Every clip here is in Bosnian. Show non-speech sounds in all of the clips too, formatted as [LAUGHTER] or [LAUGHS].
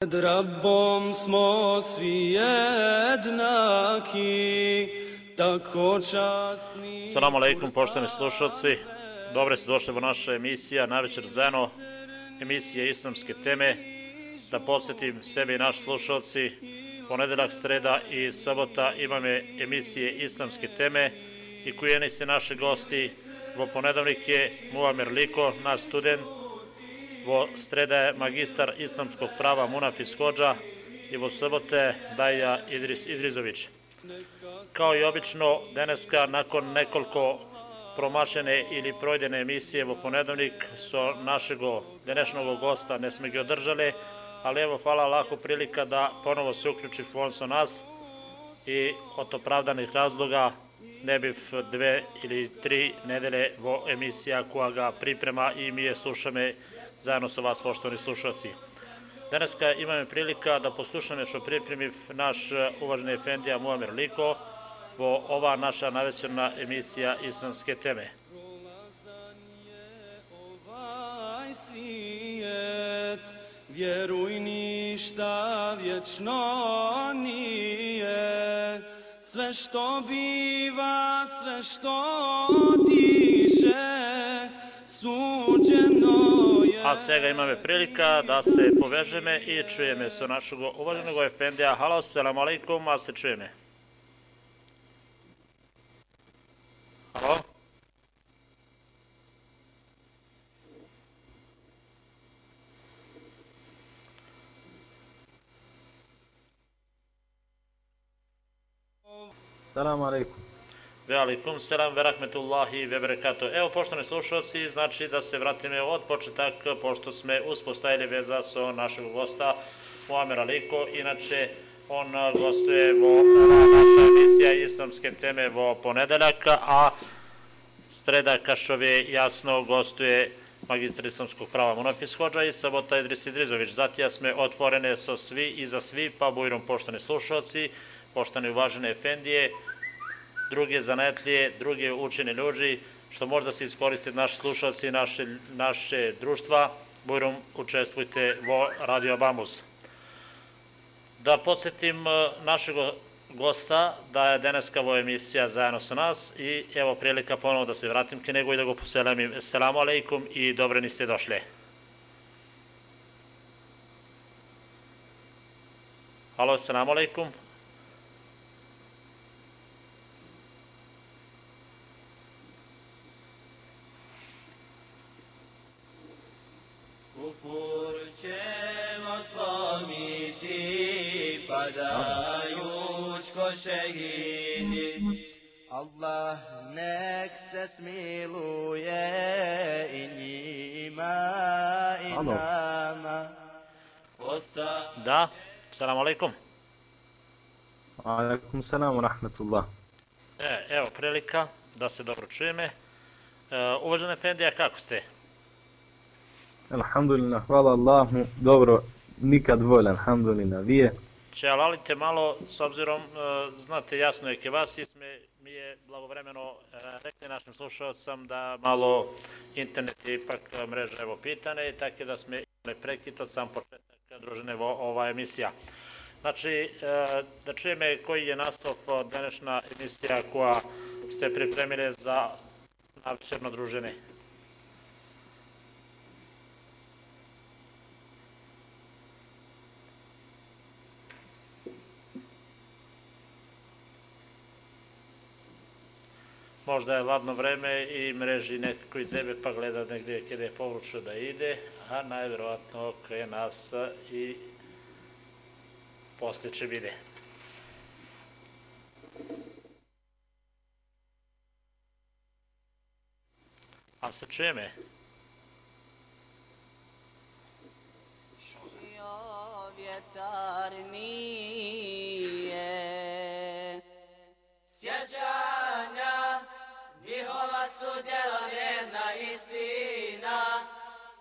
Pred Rabbom smo svi jednaki, tako časni... Salamu alaikum, pošteni slušalci. Dobre ste došli u naša emisija, Navečer Zeno, emisija islamske teme. Da podsjetim sebe i naš slušalci, ponedeljak, sreda i sabota imame emisije islamske teme i kujeni se naši gosti. Vo ponedavnik je Muamer Liko, naš student, vo среда je magistar islamskog prava Munafis Hođa i vo sobote Daja Idris Idrizović. Kao i obično, deneska nakon nekoliko promašene ili projdene emisije vo ponedavnik so našeg denešnog gosta ne sme ga održali, ali evo, hvala lako prilika da ponovo se uključi fon sa nas i od opravdanih razloga ne bi dve ili tri nedele vo emisija koja ga priprema i mi je slušame zajedno sa vas, poštovani slušalci. Daneska imamo prilika da poslušamo što pripremi naš e, uvaženi Efendija Muamer Liko po ova naša navečerna emisija islamske teme. Ovaj svijet, vjeruj ništa vječno nije, sve što biva, sve što diše. A svega imamo prilika da se povežeme i čujeme sa našeg uvaženog Efendija. Halo, selam alaikum, a se čujeme. Halo? Salam alaikum. Ve alaikum selam ve rahmetullahi ve berekatu. Evo, poštovani slušalci, znači da se vratime od početak, pošto sme uspostavili veza sa našeg gosta, Muamer Aliko. Inače, on gostuje vo naša emisija islamske teme vo ponedeljak, a sreda kašove jasno gostuje magistar islamskog prava Monofis Hođa i sabota Idris Idrizović. Zatija sme otvorene so svi i za svi, pa bujrom poštani slušalci, poštani uvažene efendije, druge zanetlije, druge učene ljudi, što možda se iskoristiti naši slušalci, naše, naše društva, bujrom učestvujte vo Radio Bambus. Da podsjetim e, našeg gosta da je deneska vo emisija zajedno sa nas i evo prilika ponovo da se vratim k nego i da go poselamim. Selamu alaikum i dobro niste došli. Halo, selamu alaikum. Padajuć ko šehidi. Allah nek se smiluje i njima i Alo. nama. Osta Da, selamu alaikum. Alaikum salam wa rahmatullah. E, evo prilika da se dobro čujeme. E, uvažene Fendija, kako ste? Alhamdulillah, hvala Allahu. Dobro, nikad volj, alhamdulillah. Vi je? Čelalite malo, s obzirom, e, znate jasno je ke vas isme, mi je blagovremeno e, rekli našim slušalcam da malo internet je ipak e, mreža evo pitane i tako da sme imali prekid od sam početak družene ova emisija. Znači, e, da čujeme koji je nastup današnja emisija koja ste pripremili za navčerno druženje. Možda je ladno vreme i mreži nekako iz sebe pa gleda negdje kada je površno da ide, a najvjerovatno krije nas i poslije će vide. A se čujeme? Šio vjetarni su djela vjerna istina.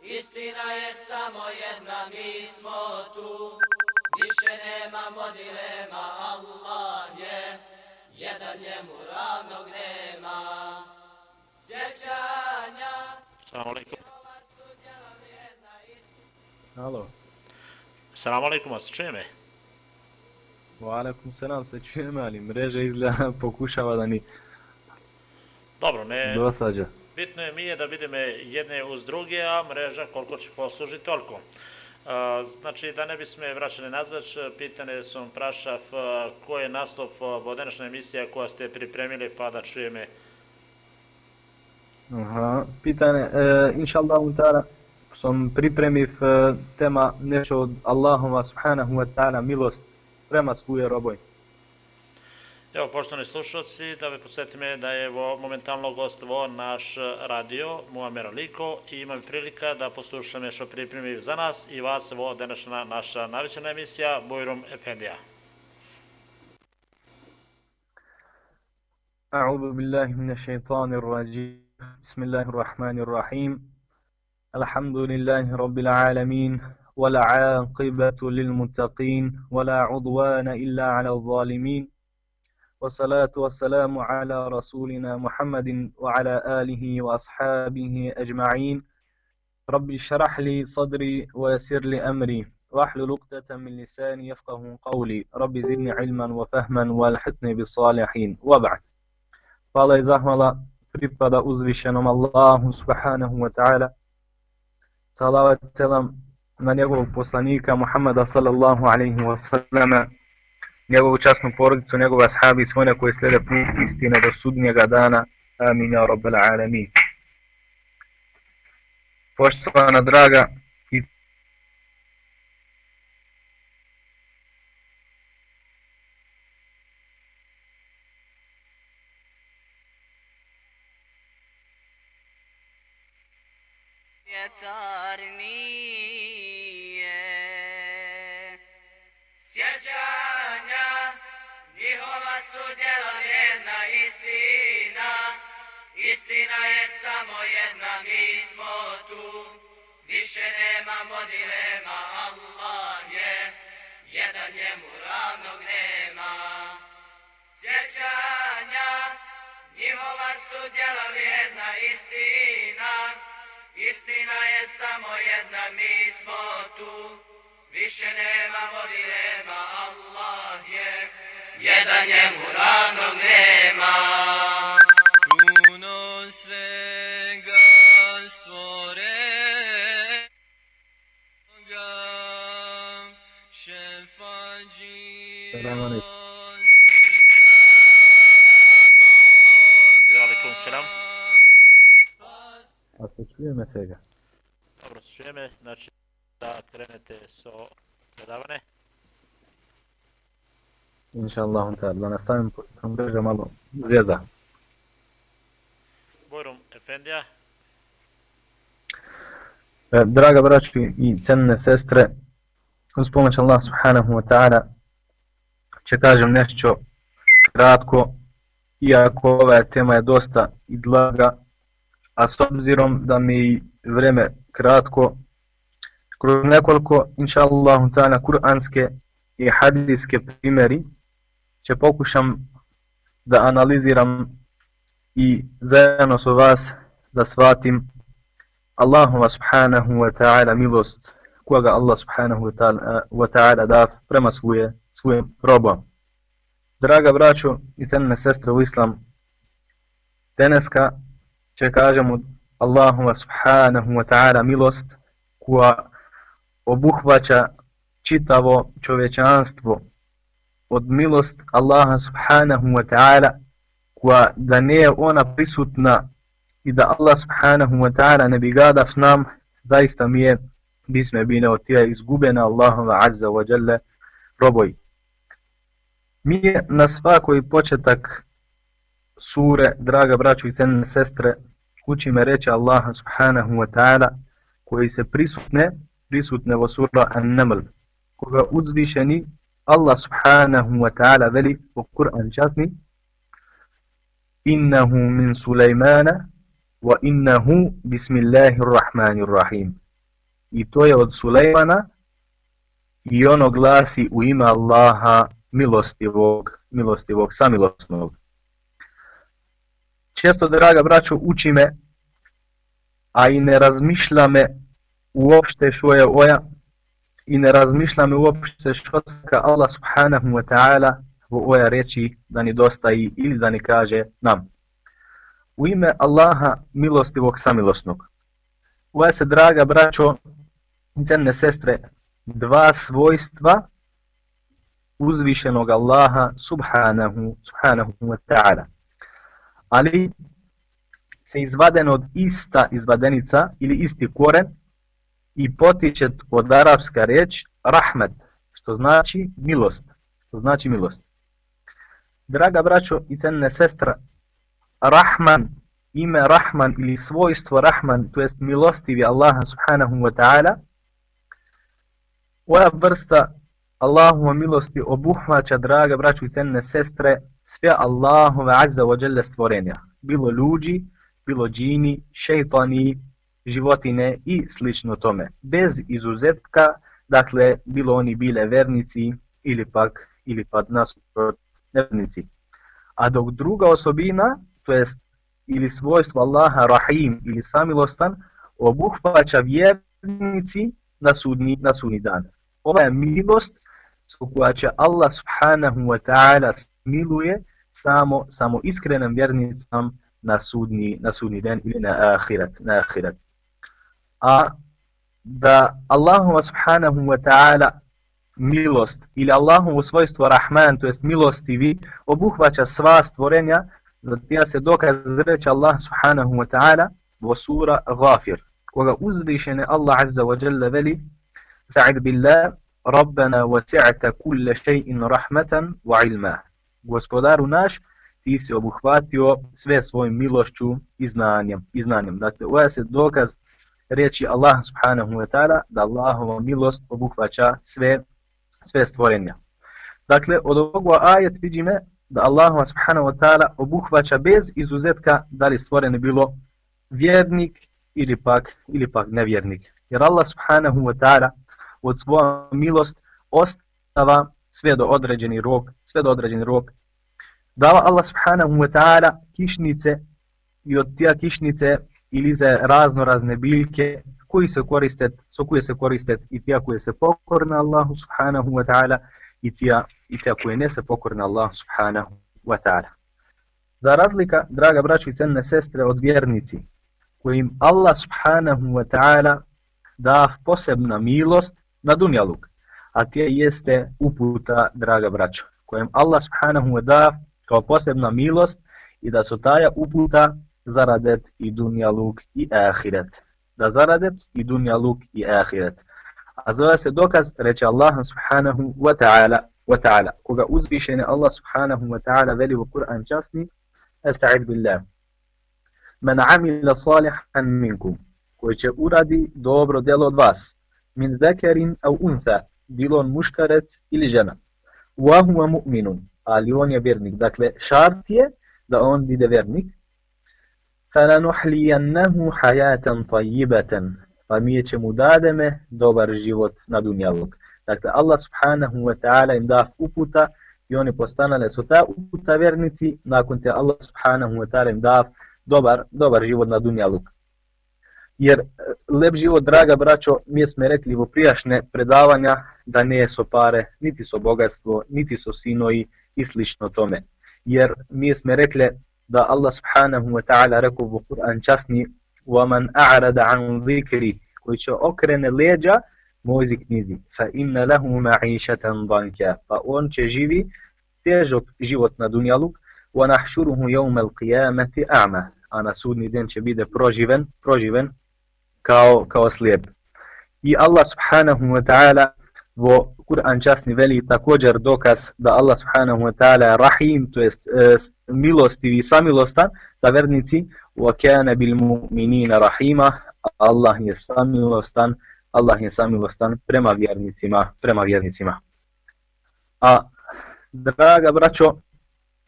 Istina je samo jedna, mi smo tu. Više nemamo dilema, Allah je jedan njemu ravnog nema. Sjećanja, Salamu alaikum. njihova su djela vjerna istina. Alo. Salam alaikum, a s čime? Wa alaikum selam, se čujeme, ali mreža izgleda [LAUGHS] pokušava da ni Dobro, ne, dosađa. bitno je mi je da vidimo jedne uz druge, a mreža koliko će poslužiti toliko. Znači, da ne bismo je vraćali nazad, pitane sam prašav koji je naslov a, vodenačna emisija koja ste pripremili, pa da čujeme. Aha, pitanje, e, inša Allah, ta'ala, sam pripremiv e, tema nešto od Allahova subhanahu wa ta'ala milost prema svoje roboj. Evo, poštovani slušalci, da vi podsjetime da je ovo momentalno gostovo naš radio, Muamer Aliko, i imam prilika da poslušam nešto pripremi za nas i vas, evo, današnja naša navičana emisija, Bojrum Efendija. أعوذ بالله من الشيطان الرجيم بسم الله الرحمن الرحيم الحمد لله رب العالمين ولا عاقبة للمتقين ولا عضوان إلا على الظالمين والصلاة والسلام على رسولنا محمد وعلى آله وأصحابه أجمعين. رب اشرح لي صدري ويسر لي أمري. واحلل عقدة من لساني يفقه قولي. رب زدني علما وفهما والحقني بالصالحين. وبعد. Hvala i zahvala pripada uzvišenom Allahu subhanahu wa ta'ala. Salavat selam na njegovog poslanika Muhammada sallallahu alaihi wa sallam, njegovu časnu porodicu, njegove ashabi i sve one koji slijede put istine do sudnjega dana. Amin ja rabbal alamin. Poštovana draga i vjetarnije. Istina je samo jedna, mi smo tu, više nemamo dilema, Allah je, jedan njemu ravnog nema. Sjećanja, njihova su djelom jedna istina, istina je samo jedna, mi smo tu, Više nemamo dilema, Allah je, jedan njemu ravnog nema. Čujeme svega. Dobro, se čujeme, znači da krenete so predavane. Inša Allah, da nastavim pošto sam mreža malo zvijezda. Bojrum Efendija, E, Draga braći i cenne sestre, uz pomoć Allah subhanahu wa ta'ala će kažem nešto kratko, iako ova tema je dosta i dlaga, a s obzirom da mi vreme kratko, kroz nekoliko, inša Allah, ta'ala, kuranske i hadijske primjeri, će pokušam da analiziram i zajedno sa vas da shvatim Allahuma subhanahu wa ta'ala milost koga Allah subhanahu wa ta'ala, da prema svoje, svojim robom. Draga braćo i cenne sestre u islam, deneska će kažemo Allahuma subhanahu wa ta'ala milost koja obuhvaća čitavo čovečanstvo od milost Allaha subhanahu wa ta'ala koja da ne je ona prisutna i da Allah subhanahu wa ta'ala ne bi gadav nam, zaista mi je bisme bine od tija izgubena Allahuma azza wa jalla roboj. Mi je na svakoj početak sure, draga braću i cenne sestre, uči me reći Allaha subhanahu wa ta'ala koji se prisutne, prisutne vo sura An-Naml, koga uzvišeni Allah subhanahu wa ta'ala veli u Kur'an časni innahu min Sulejmana wa innahu bismillahir rahmanir rahim. I to je od Sulejmana i ono glasi u ime Allaha milostivog, milostivog, samilosnog. Često, draga braćo, uči me, a i ne razmišlja me uopšte što je oja i ne razmišljamo uopšte što ka Allah subhanahu wa ta'ala u oja reči da ni dostaji ili da ni kaže nam. U ime Allaha milostivog samilosnog. Ova se, draga braćo, cenne sestre, dva svojstva uzvišenog Allaha subhanahu, subhanahu wa ta'ala. Ali se izvaden od ista izvadenica ili isti koren i potiče od arapska reč rahmet, što znači milost. Što znači milost. Draga braćo i cenne sestra, Rahman, ime Rahman ili svojstvo Rahman, to jest milostivi Allaha subhanahu wa ta'ala, ova vrsta Allahuma milosti obuhvaća, draga braćo i cenne sestre, sve Allahove azza wa jalla stvorenja. Bilo ljudi, bilo džini, šeitani, životine i slično tome. Bez izuzetka, dakle, bilo oni bile vernici ili pak, ili pak nasuprot nevernici. A dok druga osobina, to jest ili svojstvo Allaha Rahim ili samilostan, obuhvaća vjernici na sudni, na sudni dan. Ova je milost koja će Allah subhanahu wa ta'ala smiluje samo, samo iskrenim vjernicam na sudni, na sudni dan ili na ahirat, na ahirat. A da Allahu subhanahu wa ta'ala milost ili Allahovo svojstvo Rahman, to jest milostivi, obuhvaća sva stvorenja, zatija se dokaz reći Allah subhanahu wa ta'ala vo sura Ghafir, koga uzvišene Allah azza wa jalla veli, Sa'id billah, Rabbana wasi'ata kulla shay'in rahmatan wa ilma. Gospodaru naš, ti si obuhvatio sve svojim milošću i znanjem. I znanjem. Dakle, ovaj se dokaz reći Allah subhanahu wa ta'ala da Allahova milost obuhvaća sve sve stvorenja. Dakle, od ovoga ajet vidime da Allah subhanahu wa ta'ala obuhvaća bez izuzetka da li stvoren bilo vjernik ili pak, ili pak nevjernik. Jer Allah subhanahu wa ta'ala od svoja milost ostava sve do određeni rok, sve do određeni rok. Dava Allah subhanahu wa ta'ala kišnice i od tija kišnice ili za razno razne biljke koji se koriste, so koje se koriste i tija koje se pokorne Allahu subhanahu wa ta'ala i tija, i tija koje ne se pokorne Allahu subhanahu wa ta'ala. Za razlika, draga braćo i cenne sestre od vjernici, kojim Allah subhanahu wa ta'ala da posebna milost na dunjaluk, a te jeste uputa, draga braćo, kojem Allah subhanahu wa da kao posebna milost i da su taja uputa zaradet i dunjaluk i ahiret da zaradet i dunja luk i ahiret. A zove se dokaz, reče Allah subhanahu wa ta'ala, wa ta'ala, koga uzvišene Allah subhanahu wa ta'ala veli u Kur'an časni, esta'id billah. Men amila salihan minkum, koji će uradi dobro delo od vas, min zekerin au untha, bilo on muškarec ili žena. Wa huwa mu'minun, ali on je vjernik. Dakle, šart je da on bude vjernik, فَلَنُحْلِيَنَّهُ حَيَاتًا طَيِّبَةً Pa mi ćemo dademe dobar život na dunjalog. Dakle, Allah subhanahu wa ta'ala im da uputa i oni postanale su ta uputa vjernici, nakon te Allah subhanahu wa ta'ala im da dobar, dobar život na dunjalog. Jer lep život, draga braćo, mi smo rekli u prijašnje predavanja da ne su pare, niti su bogatstvo, niti su sinoji i slično tome. Jer mi smo rekli da Allah subhanahu wa ta'ala rekao u Kur'an časni وَمَنْ أَعْرَدَ عَنْ ذِكْرِ koji će okrene leđa moji knjizi فَإِنَّ لَهُ مَعِيشَةً ضَنْكَ pa on će živi težok život na dunjalu وَنَحْشُرُهُ يَوْمَ الْقِيَامَةِ أَعْمَ a na sudni den će bude proživen, proživen kao, kao slijep. I Allah subhanahu wa ta'ala vo Kur'an časni veli također dokaz da Allah subhanahu wa ta'ala rahim, to jest e, milostiv i samilostan, da vernici wa kana bil mu'minina rahima, Allah je samilostan, Allah je samilostan prema vjernicima, prema vjernicima. A draga braćo,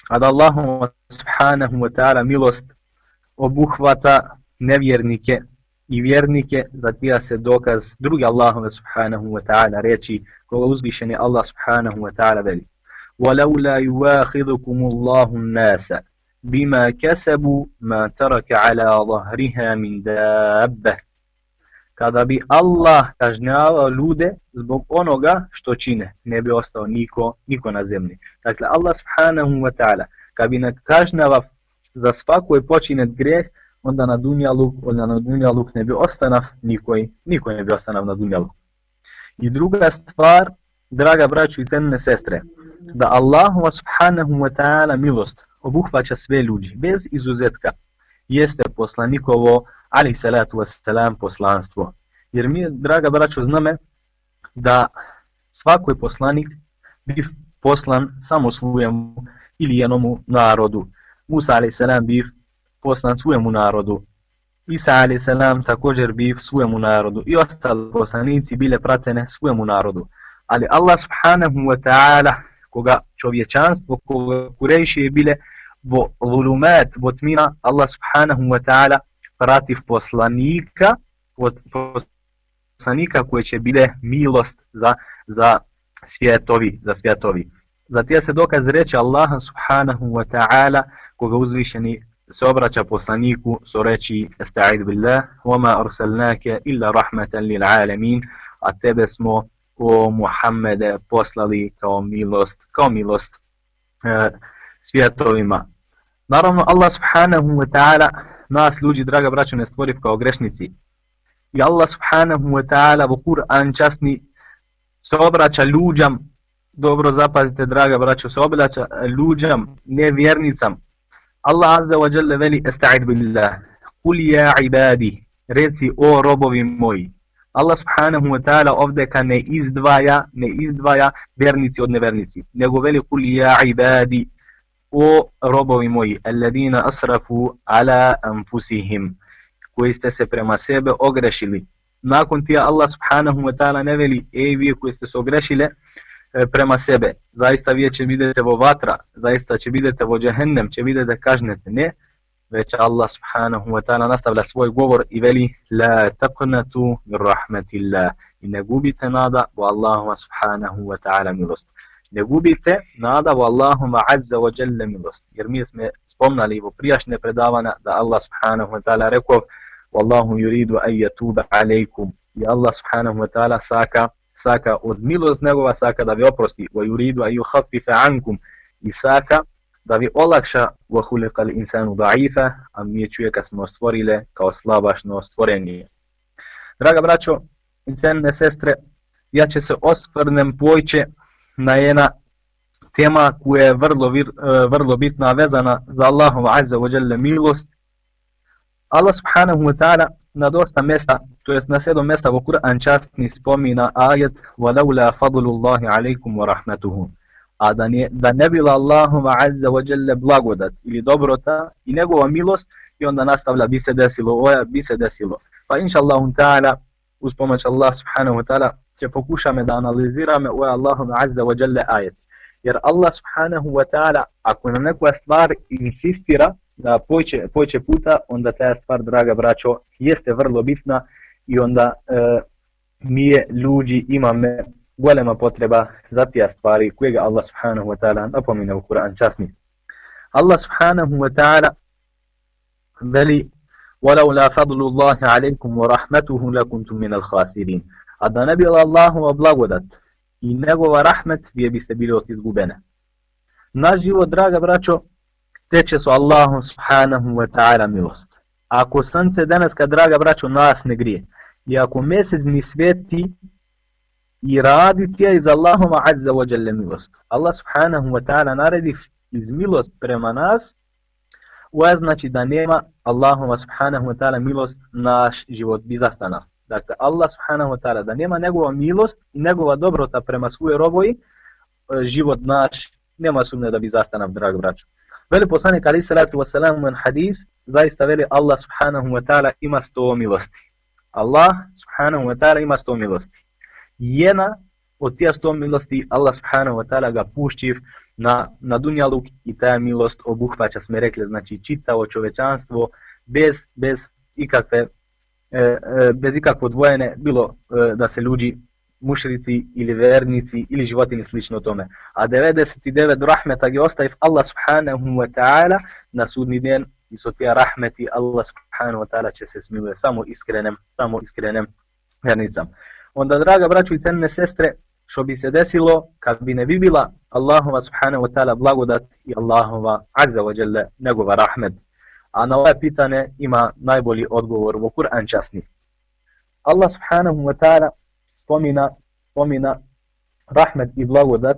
a da subhanahu wa ta'ala milost obuhvata nevjernike i vjernike, zatija se dokaz drugi Allahove subhanahu wa ta'ala reči koga uzvišeni Allah subhanahu wa ta'ala veli. وَلَوْلَا يُوَاخِذُكُمُ اللَّهُ النَّاسَ بِمَا كَسَبُوا مَا تَرَكَ عَلَى ظَهْرِهَا مِنْ دَابَّةٍ kada bi Allah kažnjavao ljude zbog onoga što čine, ne bi ostao niko, niko na zemlji. Dakle, Allah subhanahu wa ta'ala, kad bi nas kažnjava za svakoj počinet grijeh, onda na dunjaluk, onda na dunjaluk ne bi ostanav nikoj, nikoj ne bi ostanav na dunjaluk. I druga stvar, draga braću i cenne sestre, da Allahu subhanahu wa ta'ala milost obuhvaća sve ljudi, bez izuzetka, jeste poslanikovo, ali salatu wasalam, poslanstvo. Jer mi, draga braćo, zname da svakoj poslanik bi poslan samo svojemu ili jednomu narodu. Musa alaih salam bi poslan svojemu narodu. Isa a.s. također bi svojemu narodu. I ostali poslanici bile pratene svojemu narodu. Ali Allah subhanahu wa ta'ala, koga čovječanstvo, koga kurejši je bile bo zulumat, bo tmina, Allah subhanahu wa ta'ala prativ poslanika, poslanika koje će bile milost za, za svjetovi, za svjetovi. Zatim se dokaz reče Allaha subhanahu wa ta'ala koga uzvišeni se obraća poslaniku so reći Esta'id billah Wama arsalnake illa rahmatan lil alamin A tebe smo o Muhammede poslali kao milost kao milost e, svjetovima. Naravno Allah subhanahu wa ta'ala nas ljudi draga braćo ne stvori kao grešnici. I Allah subhanahu wa ta'ala u Kur'an časni se obraća ljudjam dobro zapazite draga braćo se obraća ljudjam nevjernicam Allah azza wa jalla veli esta'id billah. Kul ja ibadi reci o robovi moji. Allah subhanahu wa ta'ala ovdje ka ne izdvaja ne izdvaja vernici od nevernici nego veli kul ja ibadi o robovi moji alladina asrafu ala anfusihim koji ste se prema sebe ogrešili. Nakon tija Allah subhanahu wa ta'ala ne veli ej vi koji ste se ogrešile E, prema sebe. Zaista vi će vidjeti vo vatra, zaista će vidjeti vo džehennem, će vidjeti da kažnete ne, već Allah subhanahu wa ta'ala nastavlja svoj govor i veli La taqnatu min rahmatillah i ne gubite nada vo Allahuma subhanahu wa ta'ala milost. Ne gubite nada vo Allahuma azza wa jalla milost. Jer mi smo spomnali vo prijašnje predavana da Allah subhanahu wa ta'ala rekao Wallahu yuridu an yatuba alaykum. I Allah subhanahu wa ta'ala saka saka od milost njegova saka da vi oprosti wa yuridu an yukhaffifa ankum. I saka da vi olakša wa khuliqa al-insanu da'ifa a mi čovjeka smo stvorile kao slabašno stvorenje. Draga braćo i cenne sestre ja će se osvrnem pojče na jedna tema koja je vrlo, vir, e, vrlo bitna vezana za Allahom azza wa jalla milost. Allah subhanahu wa ta'ala na dosta mjesta, to jest na sedom mjesta u Kur'an častni spomina ajet وَلَوْلَا فَضْلُ اللَّهِ عَلَيْكُمْ وَرَحْمَتُهُ A da ne, da ne bila Allahuma azza wa jalla blagodat ili dobrota i njegova milost i onda nastavlja bi se desilo, oja bi se desilo. Pa inša Allahu ta'ala, uz pomoć Allah subhanahu wa ta'ala, će pokušame da analizirame oja Allahuma azza wa jalla ajet. Jer Allah subhanahu wa ta'ala, ako na nekoj stvar insistira, da poće, poće puta, onda ta stvar, draga braćo, jeste vrlo bitna i onda e, mi je ljudi imame golema potreba za tija stvari kojega Allah subhanahu wa ta'ala napomina u Kur'an časni. Allah subhanahu wa ta'ala veli وَلَوْ لَا فَضْلُ اللَّهِ عَلَيْكُمْ وَرَحْمَتُهُ لَكُنْتُمْ مِنَ الْخَاسِرِينَ A da ne bila Allahova blagodat i njegova rahmet, vi biste bili od izgubene. Naš život, draga braćo, steće su Allahu subhanahu wa ta'ala milost. Ako sunce danas kad draga braćo nas ne grije, i ako mjesec ni sveti i radi tija iz Allahuma azza wa jalla milost. Allah subhanahu wa ta'ala naredi iz milost prema nas, Uaj znači da nema Allahuma subhanahu wa ta'ala milost naš život bi zastana. Dakle, Allah subhanahu wa ta'ala da nema njegova milost i njegova dobrota prema svoje roboji, e, život naš nema sumnje da bi zastana, drag braćo. Veli poslanik ali salatu wasalam u hadis, zaista veli Allah subhanahu wa ta'ala ima sto milosti. Allah subhanahu wa ta'ala ima sto milosti. Jedna od tija sto milosti Allah subhanahu wa ta'ala ga pušćiv na, na dunjaluk i ta milost obuhvaća, sme rekli, znači čitavo čovečanstvo bez, bez ikakve e, e, bez ikakvo dvojene, bilo e, da se ljudi mušrici ili vernici ili životinje slično tome. A 99 rahmeta je ostaje Allah subhanahu wa ta'ala na sudni den i su tija rahmeti Allah subhanahu wa ta'ala će se smiluje samo iskrenem, samo iskrenem vernicam. Onda, draga braću i cenne sestre, što bi se desilo kad bi ne bi bila Allahova subhanahu wa ta'ala blagodat i Allahova azza wa jalla njegova rahmet. A na ove pitane ima najbolji odgovor u Kur'an časni. Allah subhanahu wa ta'ala spomina, spomina rahmet i blagodat,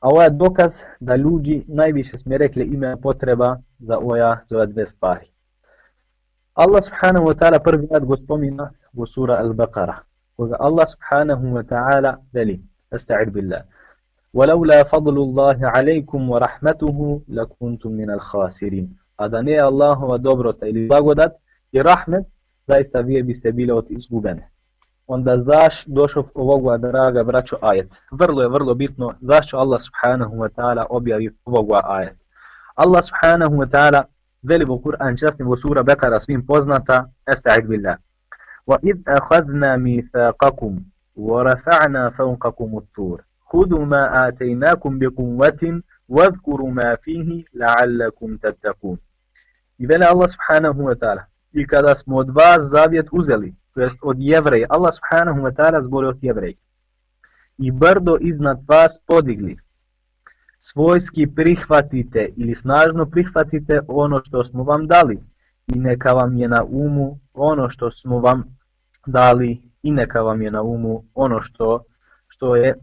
a ovo je dokaz da ljudi najviše smo rekli ima potreba za oja za ove dve stvari. Allah subhanahu wa ta'ala prvi rad go spomina u sura Al-Baqara. Koga Allah subhanahu wa ta'ala veli, esta'id billah. ولولا فضل الله عليكم ورحمته لكنتم من الخاسرين. A da nije Allahova dobrota ili blagodat i rahmet, zaista vi biste bili od izgubene. Onda zaš došao ovoga draga braćo ajet. Vrlo je vrlo bitno zašto Allah subhanahu wa ta'ala objavi ovoga ajet. Allah subhanahu wa ta'ala veli u Kur'an časni u sura Bekara svim poznata, esta'id billah. وَإِذْ أَخَذْنَا مِيثَاقَكُمْ وَرَفَعْنَا فَوْقَكُمُ الطُّورِ خُذُوا مَا آتَيْنَاكُمْ بِقُوَّةٍ وَاذْكُرُوا مَا فِيهِ لَعَلَّكُمْ تَتَّقُونَ I veli Allah subhanahu wa ta'ala, i kada smo od vas zavjet uzeli, to jest od jevreja, Allah subhanahu wa ta'ala zbori od jevreja, i brdo iznad vas podigli, svojski prihvatite ili snažno prihvatite ono što smo vam dali. I neka vam je na umu ono što smo vam dali. I neka vam je na umu ono što što je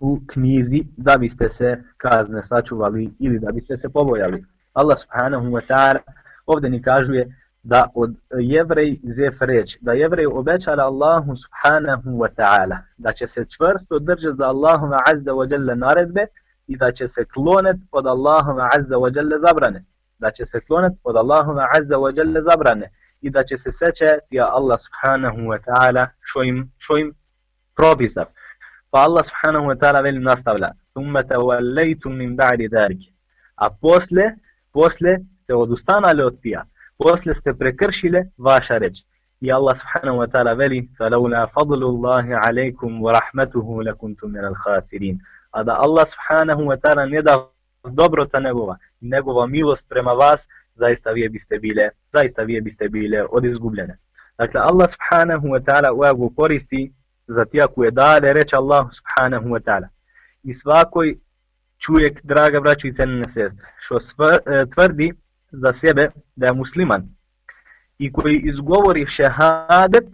u knjizi da biste se kazne sačuvali ili da biste se pobojali. Allah subhanahu wa ta'ala ovdje ni kažuje da od jevrej zef reč, da jevrej obećala Allahu subhanahu wa ta'ala, da će se čvrsto držati za Allahuma azza wa jalla naredbe i da će se klonet od Allahuma azza wa jalla zabrane. Da će se klonet od Allahuma azza wa jalla zabrane i da će se sećati Allah subhanahu wa ta'ala što im, što im propisa. Pa Allah subhanahu wa ta'ala veli nastavlja. Thumma tawallaytum min ba'di dhalik. A posle, posle ste odustanali od tija. Posle ste prekršile vaša reč. I Allah subhanahu wa ta'ala veli فَلَوْلَا فَضْلُ اللَّهِ عَلَيْكُمْ وَرَحْمَتُهُ لَكُنْتُمْ مِنَ الْخَاسِرِينَ A da Allah subhanahu wa ta'ala ne da dobrota njegova i njegova milost prema vas, zaista vi biste bile, zaista vi biste bile od izgubljene. Dakle, Allah subhanahu wa ta'ala u koristi za tija koje dale reći Allah subhanahu wa ta'ala. I svakoj čujek, draga braću i cenine sestre, što e, tvrdi za sebe da je musliman i koji izgovori šehadet,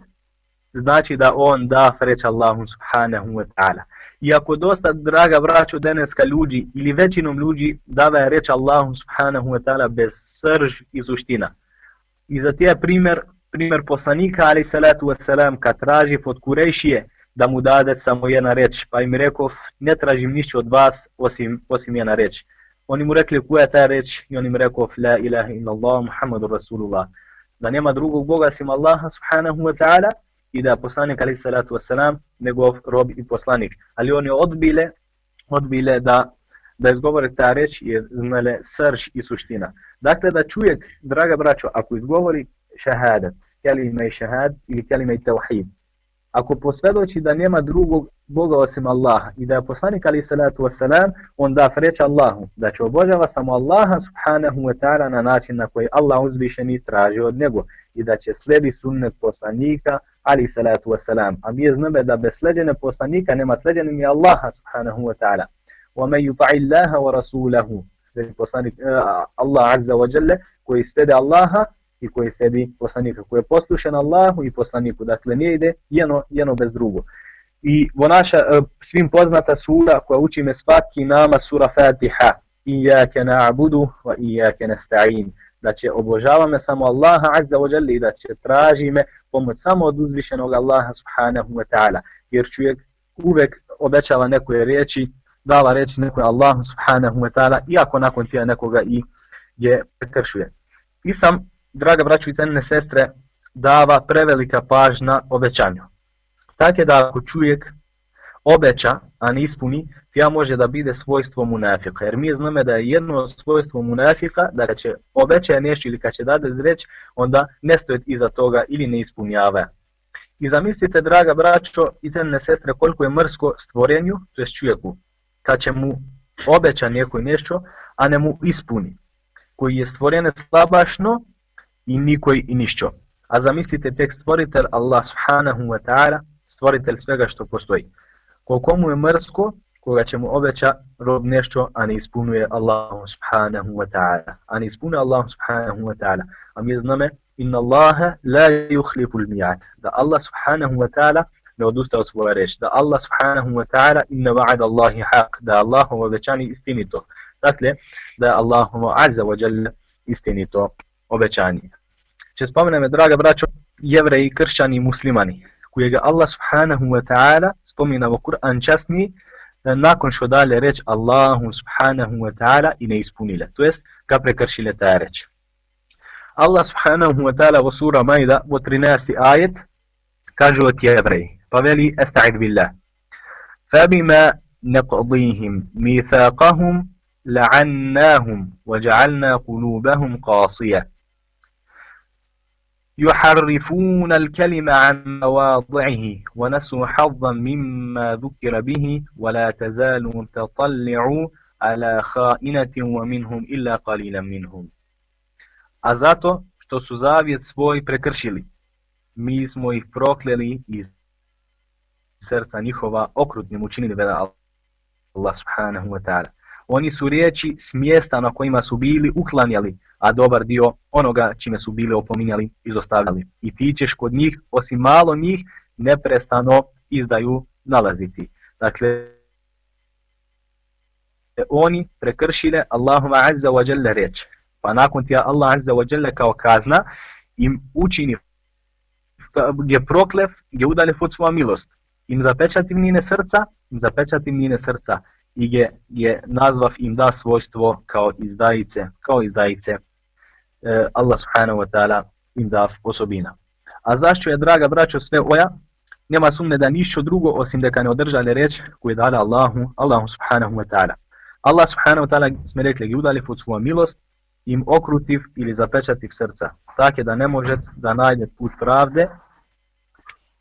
znači da on da reći Allahu subhanahu wa ta'ala. Iako dosta, draga braćo, deneska ljudi ili većinom ljudi dava je reći Allahu subhanahu wa ta'ala bez srž i suština. I za tije primjer, primjer poslanika, ali salatu wasalam, kad traži od Kurešije da mu dade samo jedna reč, pa im rekao, ne tražim ništa od vas osim, osim jedna reč. Oni mu rekli koja je ta reč i on im rekao, la ilaha illallah, muhammadu rasulullah. Da nema drugog Boga sim Allaha subhanahu wa ta'ala i da poslanik alaih salatu wasalam njegov rob i poslanik. Ali oni odbile, odbile da da izgovore ta reč je znale srž i suština. Dakle, da čujek, draga braćo, ako izgovori šahadat, kelime i šahad ili kelime i tevhid, ako posvjedoči da nema drugog Boga osim Allaha i da je poslanik ali salatu wasalam, on da freća Allahu, da će obožava samo Allaha subhanahu wa ta'ala na način na koji Allah uzvišeni traži od njega i da će sledi sunnet poslanika ali salatu wasalam. A mi znamo da bez sleđene poslanika nema sleđene ni Allaha subhanahu wa ta'ala. وَمَنْ يُطَعِ اللَّهَ وَرَسُولَهُ poslanik uh, Allah azza wa jalla koji slede Allaha i koje sebi poslanika koji je poslušan Allahu i poslaniku dakle nije ide jedno, jedno bez drugo i vo naša e, svim poznata sura koja uči me svaki nama sura Fatiha Iyake na'budu wa iyake nasta'in da će obožavame samo Allaha azza wa jalla i da će traži me pomoć samo od uzvišenog Allaha subhanahu wa ta'ala jer čovjek uvek obećava nekoj riječi dala reći nekoj Allahu subhanahu wa ta'ala, iako nakon tija nekoga i je prekršuje. I sam, draga braću i cenine sestre, dava prevelika pažna obećanju. Tako je da ako čujek obeća, a ne ispuni, ja može da bide svojstvo munafika. Jer mi znamo da je jedno svojstvo munafika, da kad će obećaje nešto ili kad će dade zreć, onda ne stoje iza toga ili ne ispunjava. I zamislite, draga braćo i cenine sestre, koliko je mrsko stvorenju, to je čujeku kad će mu obeća neko nešto, a ne mu ispuni, koji je stvorene slabašno i nikoj i nišćo. A zamislite tek stvoritelj Allah subhanahu wa ta'ala, stvoritelj svega što postoji. Koliko mu je mrsko, koga će mu obeća rob nešto, a ne ispunuje Allah subhanahu wa ta'ala. A ne ispunuje Allah subhanahu wa ta'ala. A mi zname, inna Allaha la yukhlifu al-mi'ad. Da Allah subhanahu wa ta'ala ne odusta od svoje reči. Da Allah subhanahu wa ta'ala inna va'ad Allahi haq. Da Allahovo obećanje istinito. Dakle, da je Allahovo azza wa jalla istinito obećanje. Če spomeneme, draga braćo, jevreji, kršćani i muslimani, kojega Allah subhanahu wa ta'ala spomina u Kur'an časni, nakon što dalje reč Allahu subhanahu wa ta'ala i ne ispunile. To jest, ga prekršile ta reč. Allah subhanahu wa ta'ala u sura Majda u 13. ajet kaže od jevreji, pa veli, esta'id billah. فبما نقضيهم ميثاقهم لعناهم وجعلنا قلوبهم قاسية يحرفون الكلمة عن مواضعه ونسوا حظا مما ذكر به ولا تزال تطلع على خائنة ومنهم إلا قليلا منهم A zato što su zavjet svoj prekršili, mi smo ih prokleli iz srca njihova okrutnim učinili veda Allah subhanahu wa ta'ala. Oni su riječi s mjesta na kojima su bili uklanjali, a dobar dio onoga čime su bili opominjali izostavljali. I ti ćeš kod njih, osim malo njih, neprestano izdaju nalaziti. Dakle, oni prekršile Allahuma azza wa jalla reč. Pa nakon tija Allah azza wa jalla kao kazna im učini gdje proklev, gdje udalje od svoja milost. Im zapečati njene srca, im zapečati njene srca i je, je nazvav im da svojstvo kao izdajice, kao izdajice e, Allah subhanahu wa ta'ala im da osobina. A zašto je, draga braćo, sve oja? Nema sumne da nišćo drugo osim da ne održali reč koju je dala Allahu, Allahu subhanahu wa ta'ala. Allah subhanahu wa ta'ala, smo rekli, je udali od svoju milost, im okrutiv ili zapečativ srca. Tako da ne možete da najde put pravde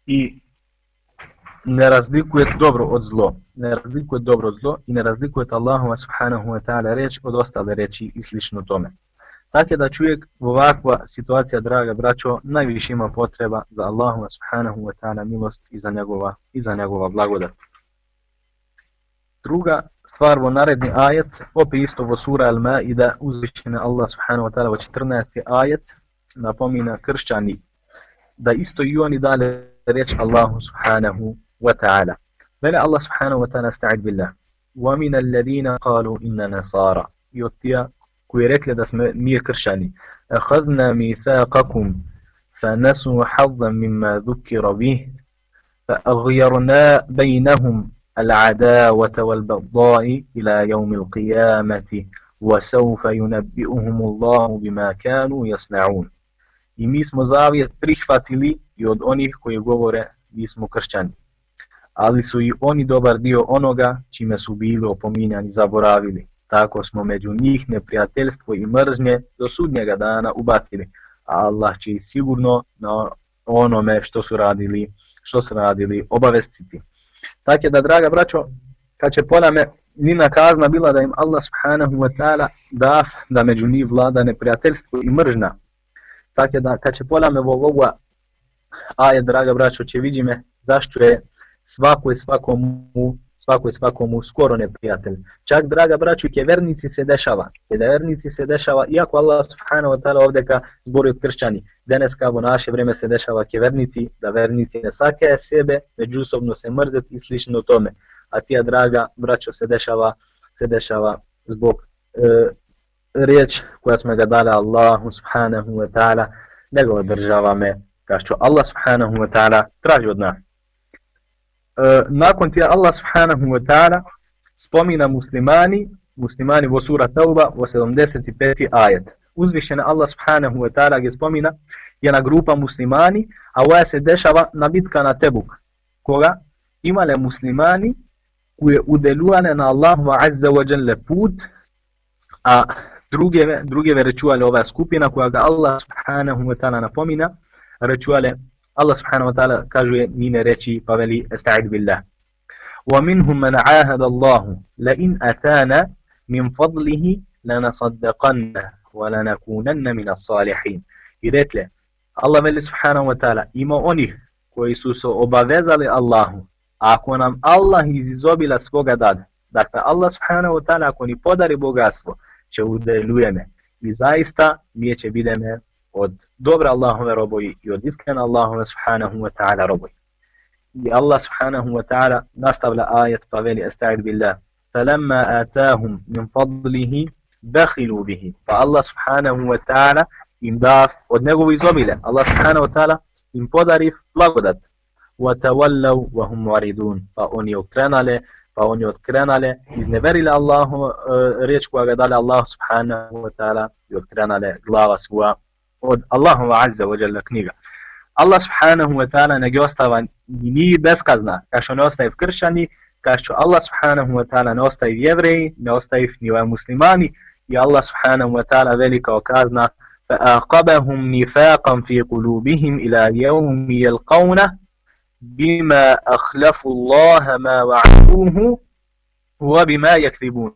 i ne razlikuje dobro od zlo, ne razlikuje dobro od zlo i ne razlikuje Allahu subhanahu wa ta'ala reč od ostale reči i slično tome. Tako da čovjek u ovakva situacija, draga braćo, najviše ima potreba za Allahu subhanahu wa ta'ala milost i za njegova, i za njegova blagodat. Druga stvar vo naredni ajet, opet isto vo sura Al-Ma'ida, uzvišene Allah subhanahu wa ta'ala vo 14. ajet, napomina kršćani da isto i oni dale reč Allahu subhanahu وتعالى. بل الله سبحانه وتعالى استعد بالله. ومن الذين قالوا إن نصارى. يوتيا كويرك لدس مير كرشاني. أخذنا ميثاقكم فنسوا حظا مما ذكر به. فأغيرنا بينهم العداوة والبغضاء إلى يوم القيامة وسوف ينبئهم الله بما كانوا يصنعون. I mi smo zavjet prihvatili i od onih koji govore mi smo kršćani. Ali su i oni dobar dio onoga čime su bili opominjani zaboravili. Tako smo među njih neprijateljstvo i mržnje do sudnjega dana ubatili. A Allah će ih sigurno na onome što su radili, što su radili obavestiti. Tako da, draga braćo, kad će poname nina kazna bila da im Allah subhanahu wa ta'ala da, da među njih vlada neprijateljstvo i mržna. Tako da, kad će poname ovoga aje, draga braćo, će vidime zašto je svako je svakomu svako je svakomu skoro neprijatelj. Čak, draga braću, ke vernici se dešava. Kevernici da vernici se dešava, iako Allah subhanahu wa ta'ala ovdje ka zboru od kršćani, danas kao naše vrijeme se dešava kevernici, da vernici ne sake sebe, međusobno se mrzet i slično tome. A tija, draga braćo, se dešava, se dešava zbog e, riječ koja smo ga dali Allahu subhanahu wa ta'ala, nego država me, kao što Allah subhanahu wa ta'ala traži od nas. E, nakon tija Allah subhanahu wa ta'ala spomina muslimani, muslimani vo sura Tauba vo 75. ajet. Uzvišena Allah subhanahu wa ta'ala gdje spomina jedna grupa muslimani, a ova se dešava na bitka na Tebuk. Koga? Imale muslimani koje udelujane na Allahu wa azza wa jalla put, a druge, druge rečuvale ova skupina koja ga Allah subhanahu wa ta'ala napomina, rečuvale Allah subhanahu wa ta'ala kaže njine reči pa veli esta'id billah. ومنهم من عاهد الله لئن أتانا من فضله لنصدقن ولنكونن من الصالحين. I rekle, Allah veli subhanahu wa ta'ala, ima onih koji su se obavezali Allahu, ako nam Allah iz izobila svoga dada, dakle Allah subhanahu wa ta'ala ako ni podari bogatstvo, će udelujeme. I zaista mi će bideme od dobra Allahove roboji i od iskrena Allahove subhanahu wa ta'ala roboji. I Allah subhanahu wa ta'ala nastavlja ajet pa veli esta'id billah. فَلَمَّا آتَاهُمْ مِنْ فَضْلِهِ بَخِلُوا بِهِ Pa Allah subhanahu wa ta'ala im da od njegovu izobile. Allah subhanahu wa ta'ala im podari blagodat. وَتَوَلَّوْا وَهُمْ مُعْرِدُونَ Pa oni okrenale, pa oni otkrenale, izneverile Allahu uh, riječ koja ga dale Allah subhanahu wa ta'ala i otkrenale glava svoja od Allahu azza wa jalla knjiga. Allah subhanahu wa ta'ala ne ostava ni beskazna, kao što ne ostaje v kršani, kao što Allah subhanahu wa ta'ala ne ostaje jevreji, ne ostaje ni muslimani, i Allah subhanahu wa ta'ala velika kazna فأعقبهم نفاقا في قلوبهم إلى يوم يلقونه بما أخلفوا الله ما وعدوه وبما يكذبون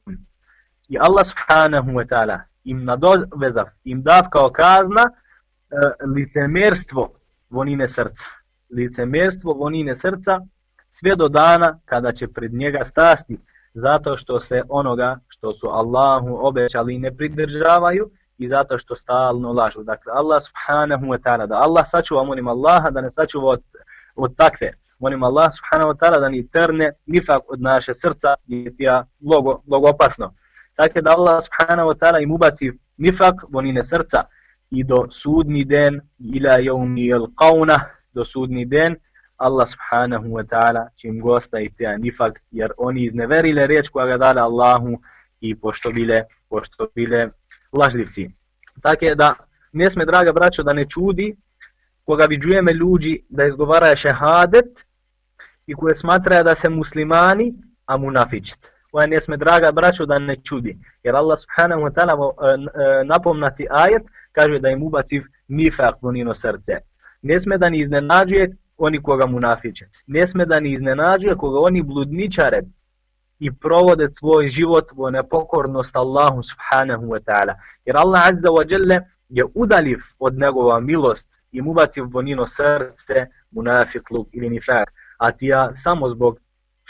Allah subhanahu wa ta'ala im nadovezav, im dav kao kazna e, licemerstvo vonine srca. Licemerstvo vonine srca sve do dana kada će pred njega stasti zato što se onoga što su Allahu obećali ne pridržavaju i zato što stalno lažu. Dakle, Allah subhanahu wa ta'ala, da Allah sačuva, molim Allaha da ne sačuva od, od takve. Molim Allah subhanahu wa ta'ala da ni trne nifak od naše srca, je logo, logo opasno. Tako da Allah subhanahu wa ta'ala im ubaci nifak vonine srca i do sudni den, ila jevmi il qavna, do sudni den, Allah subhanahu wa ta'ala će im gosta i tija nifak, jer oni izneverile riječ koja ga dala Allahu i pošto bile, pošto bile lažljivci. Tako da, ne sme, draga braćo, da ne čudi koga viđujeme ljudi da izgovara šehadet i koje smatra da se muslimani, a munafičit. Koja ne sme, draga braću da ne čudi. Jer Allah subhanahu wa ta'ala e, e, napomnati ajet kaže da im ubaciv nifak nino srce. Ne sme da ni iznenađuje oni koga munafičet. Ne sme da ni iznenađuje koga oni bludničare i provode svoj život u nepokornost Allahu subhanahu wa ta'ala. Jer Allah azza wa jalla je udaliv od njegova milost i mu baci u nino srce munafikluk ili nifak. A ti ja samo zbog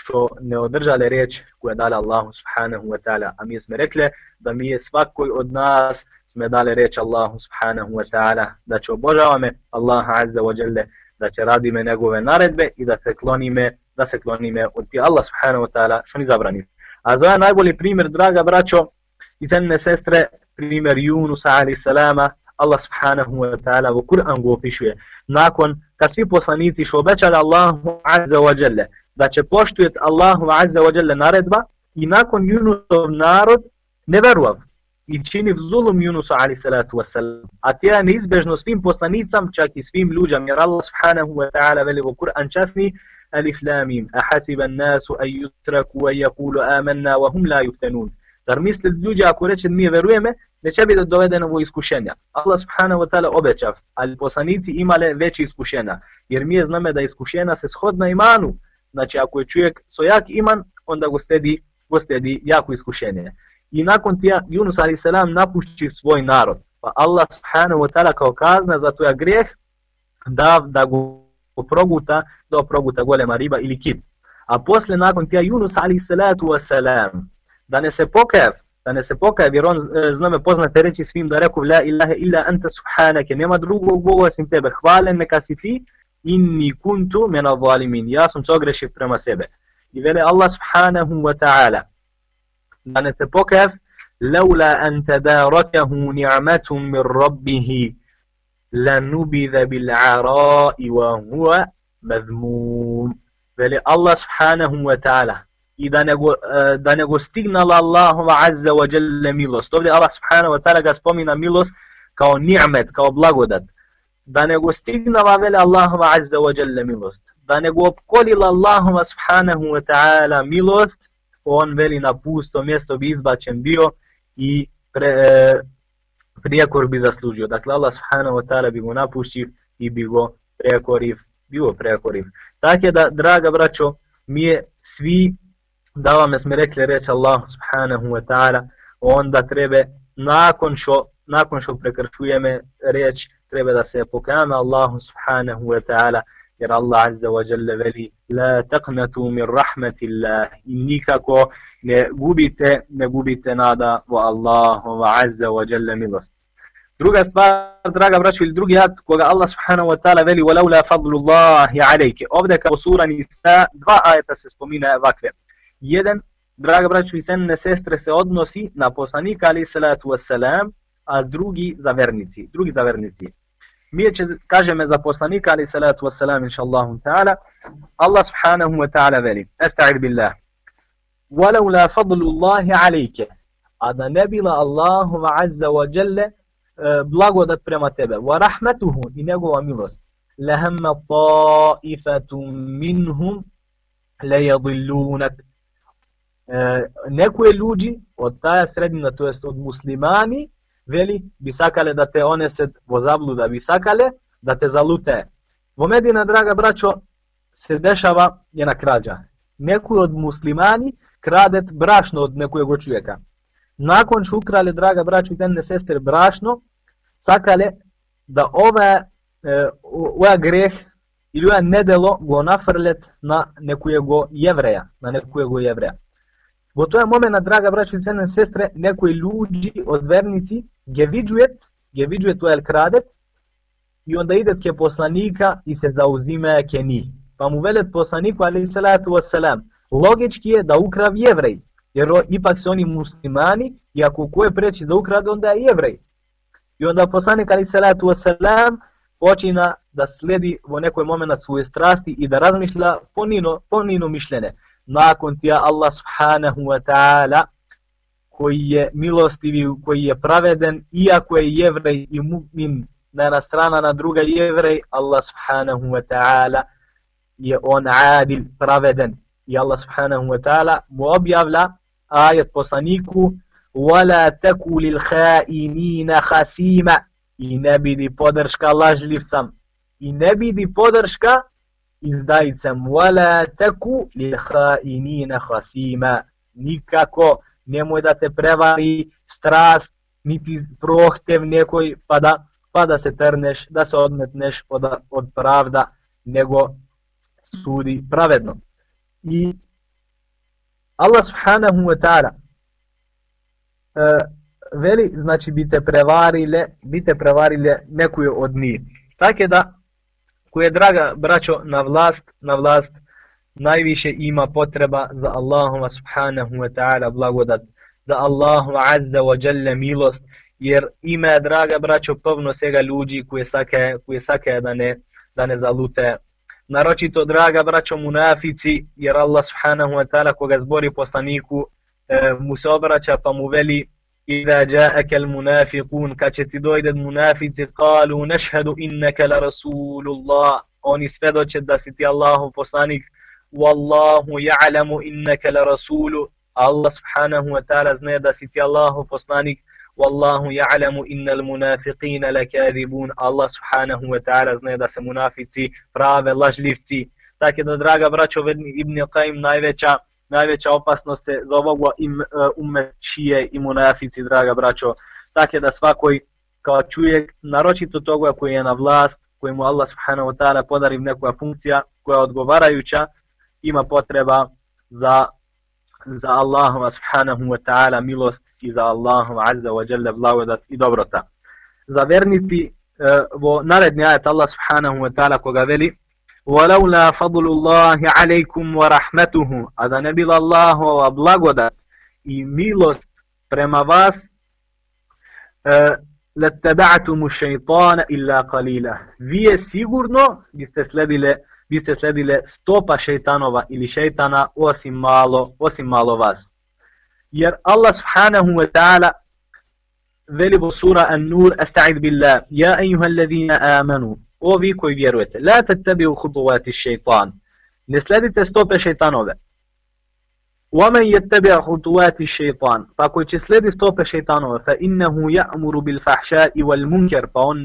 što ne održale reč koja je dala Allahu subhanahu wa ta'ala. A mi smo rekli da mi je svakoj od nas sme dali reč Allahu subhanahu wa ta'ala da će obožavame Allaha azza wa jalla da će radime njegove naredbe i da se klonime da se klonime od ti Allah subhanahu wa ta'ala što ni zabrani. A za ovaj najbolji primjer, draga braćo i cenne sestre, primjer Junusa alaih salama, Allah subhanahu wa ta'ala u Kur'an go opišuje. Nakon kad svi poslanici što obećali Allahu azza wa jalla da će poštujet Allahu azza wa jalla naredba i nakon Yunusov narod ne veruav i čini zulum Yunusu alaih salatu wasalam. A ti neizbežno svim poslanicam, čak i svim ljuđam, jer Allah subhanahu wa ta'ala veli u Kur'an časni, alif lamim, a hasib an nasu an yutraku a yakulu amanna wa hum la yuftanun. Zar misli ljudi ako reče mi verujeme, neće biti dovedeno u iskušenja. Allah subhanahu wa ta'ala obećav, ali poslanici imale veće iskušenja, jer mi je znamo da iskušenja se shodna imanu, Znači ako je čovjek so jak iman, onda go stedi, go stedi jako iskušenje. I nakon tija Yunus a.s. napušći svoj narod. Pa Allah subhanahu wa ta'ala kao kazna za toja grijeh da, da go proguta da proguta golema riba ili kit. A posle nakon tija Yunus a.s. da ne se pokaje, da ne se pokaje, jer on e, zname poznate reći svim da rekao la ilaha illa anta subhanake, nema drugog Boga osim tebe, hvalen neka si ti, inni kuntu mena zalimin, ja sam sogrešio prema sebe. I vele Allah subhanahu wa ta'ala, da ne se pokav, lawla an tadarakahu ni'matum min rabbihi, lanubidha bil'arai wa huwa madmum. Veli Allah subhanahu wa ta'ala, i da nego, eh, da nego stignala Allahuma azza wa jalla milost. Ovdje Allah subhanahu wa ta'ala ga spomina milost kao ni'met, kao blagodat. Da nego stignala vele Allahu azza wa jalla milost. Da nego opkolila Allahu subhanahu wa ta'ala milost, on veli na pusto mjesto bi izbačen bio i pre, e, prijekor bi zaslužio. Dakle, Allah subhanahu wa ta'ala bi go napušćiv i bi go prijekoriv, bio prijekoriv. Tako da, draga braćo, mi je svi, da vam smo rekli reći Allah subhanahu wa ta'ala, onda treba nakon što nakon što prekršujeme reč treba da se pokajame Allahu subhanahu wa ta'ala, jer Allah azza wa jalla veli la taqnatu min rahmatillah nikako ne gubite, ne gubite nada vo Allahu wa azza wa jalla milost. Druga stvar, draga braćo, ili drugi ad koga Allah subhanahu wa ta'ala veli وَلَوْلَا فَضْلُ اللَّهِ عَلَيْكِ Ovde kao sura Nisa dva ajeta se spomina ovakve. Jedan, draga braćo i senne sestre, se odnosi na poslanika alaih salatu wassalam, a drugi za vernici. Drugi za vernici. Mi će, kažeme za poslanika ali salatu wassalam, inša Allahum ta'ala, Allah subhanahu wa ta'ala veli, esta'ir billah, walaula fadlullahi alejke. A da ne bila Allahu azza wa jalla e, blagodat prema tebe. Wa rahmatuhu i njegova milost. Lahamma ta'ifatum minhum la yadillunak. E, Neko je ljudi od taja sredina, to jest od muslimani, вели, би сакале да те онесет во заблуда, би сакале да те залуте. Во Медина, драга брачо, се дешава една краѓа. Некои од муслимани крадет брашно од некојего човека. Након што украле, драга брачо и денне сестер, брашно, сакале да ова ова грех или ова недело го нафрлет на некојего јевреја, на некојего јевреја. Во тој момент, драга брачо и ценен сестре, некои луѓи од верници gevidžujet, gevidžujet u el kradet, i onda ide ke poslanika i se zauzime ke ni. Pa mu velet poslaniku, ali salatu wassalam, logički je da ukrav jevrej, jer ipak su oni muslimani i ako ko je preći da ukrade, onda je jevrej. I onda poslanik ali salatu wasalam počina da sledi u nekoj moment svoje strasti i da razmišlja ponino, ponino mišljene. Nakon tija Allah subhanahu wa ta'ala koji je milostivi, koji je praveden, iako je jevrej i mu'min na jedna strana, na druga jevrej, Allah subhanahu wa ta'ala je on adil, praveden. I Allah subhanahu wa ta'ala mu objavlja ajet poslaniku wala taku lil khainina khasima. I ne bidi podrška lažljivcam. I ne bidi podrška izdajicam wala taku lil khainina khasima. Nikako nemoj da te prevari strast niti prohtev nekoj pa da, pa da se trneš da se odmetneš od, od pravda nego sudi pravedno i Allah subhanahu wa ta'ala uh, veli, znači bite prevarile, bite prevarile nekoje od njih. Tako da, koje draga braćo na vlast, na vlast, najviše ima potreba za Allahuma subhanahu wa ta'ala blagodat, za Allahuma azza wa jalla milost, jer ima draga braćo povno svega ljudi koje sake, koje sake da ne, da ne zalute. Naročito draga braćo munafici, jer Allah subhanahu wa ta'ala koga zbori poslaniku e, mu se obraća pa mu veli Iza ja'aka al-munafiqun kad će ti dojde munafici kalu nešhedu innaka larasulullah oni svedoče da si ti Allahu poslanik wallahu ja'lamu innaka la rasulu Allah subhanahu wa ta'ala zna da si ti Allahu poslanik Wallahu ya'lamu innal munafiqina lakadibun. Allah subhanahu wa ta'ala zna da se munafici prave lažljivci. Tako da draga braćo Ibn Qayyim najveća najveća opasnost se za ovog im, eh, uh, umečije i munafici draga braćo. Tako da svakoj kao čuje naročito toga koji je na vlast, kojemu Allah subhanahu wa ta'ala podari neku funkcija koja je odgovarajuća, ima potreba za za Allahova subhanahu wa ta'ala milost i za Allahova azza wa jalla blagodat i dobrota. Za vernici uh, vo naredni ajet Allah subhanahu wa ta'ala koga veli وَلَوْلَا فَضْلُ اللَّهِ عَلَيْكُمْ وَرَحْمَتُهُ A da ne bila Allahova blagodat i milost prema vas uh, لَتَّبَعْتُمُ الشَّيْطَانَ إِلَّا قَلِيلًا Vi je sigurno biste sledile vi ste sledile stopa šeitanova ili šeitana osim malo, osim malo vas. Jer Allah subhanahu wa ta'ala veli u sura An-Nur Asta'id billah Ja ejuha alladhina amanu O vi koji vjerujete La tattabi u huduvati šeitan Ne sledite stope šeitanove ومن يتبع خطوات الشيطان فكو će sledi stope šejtanove fa innahu ya'muru bil fahsha'i wal munkar pa on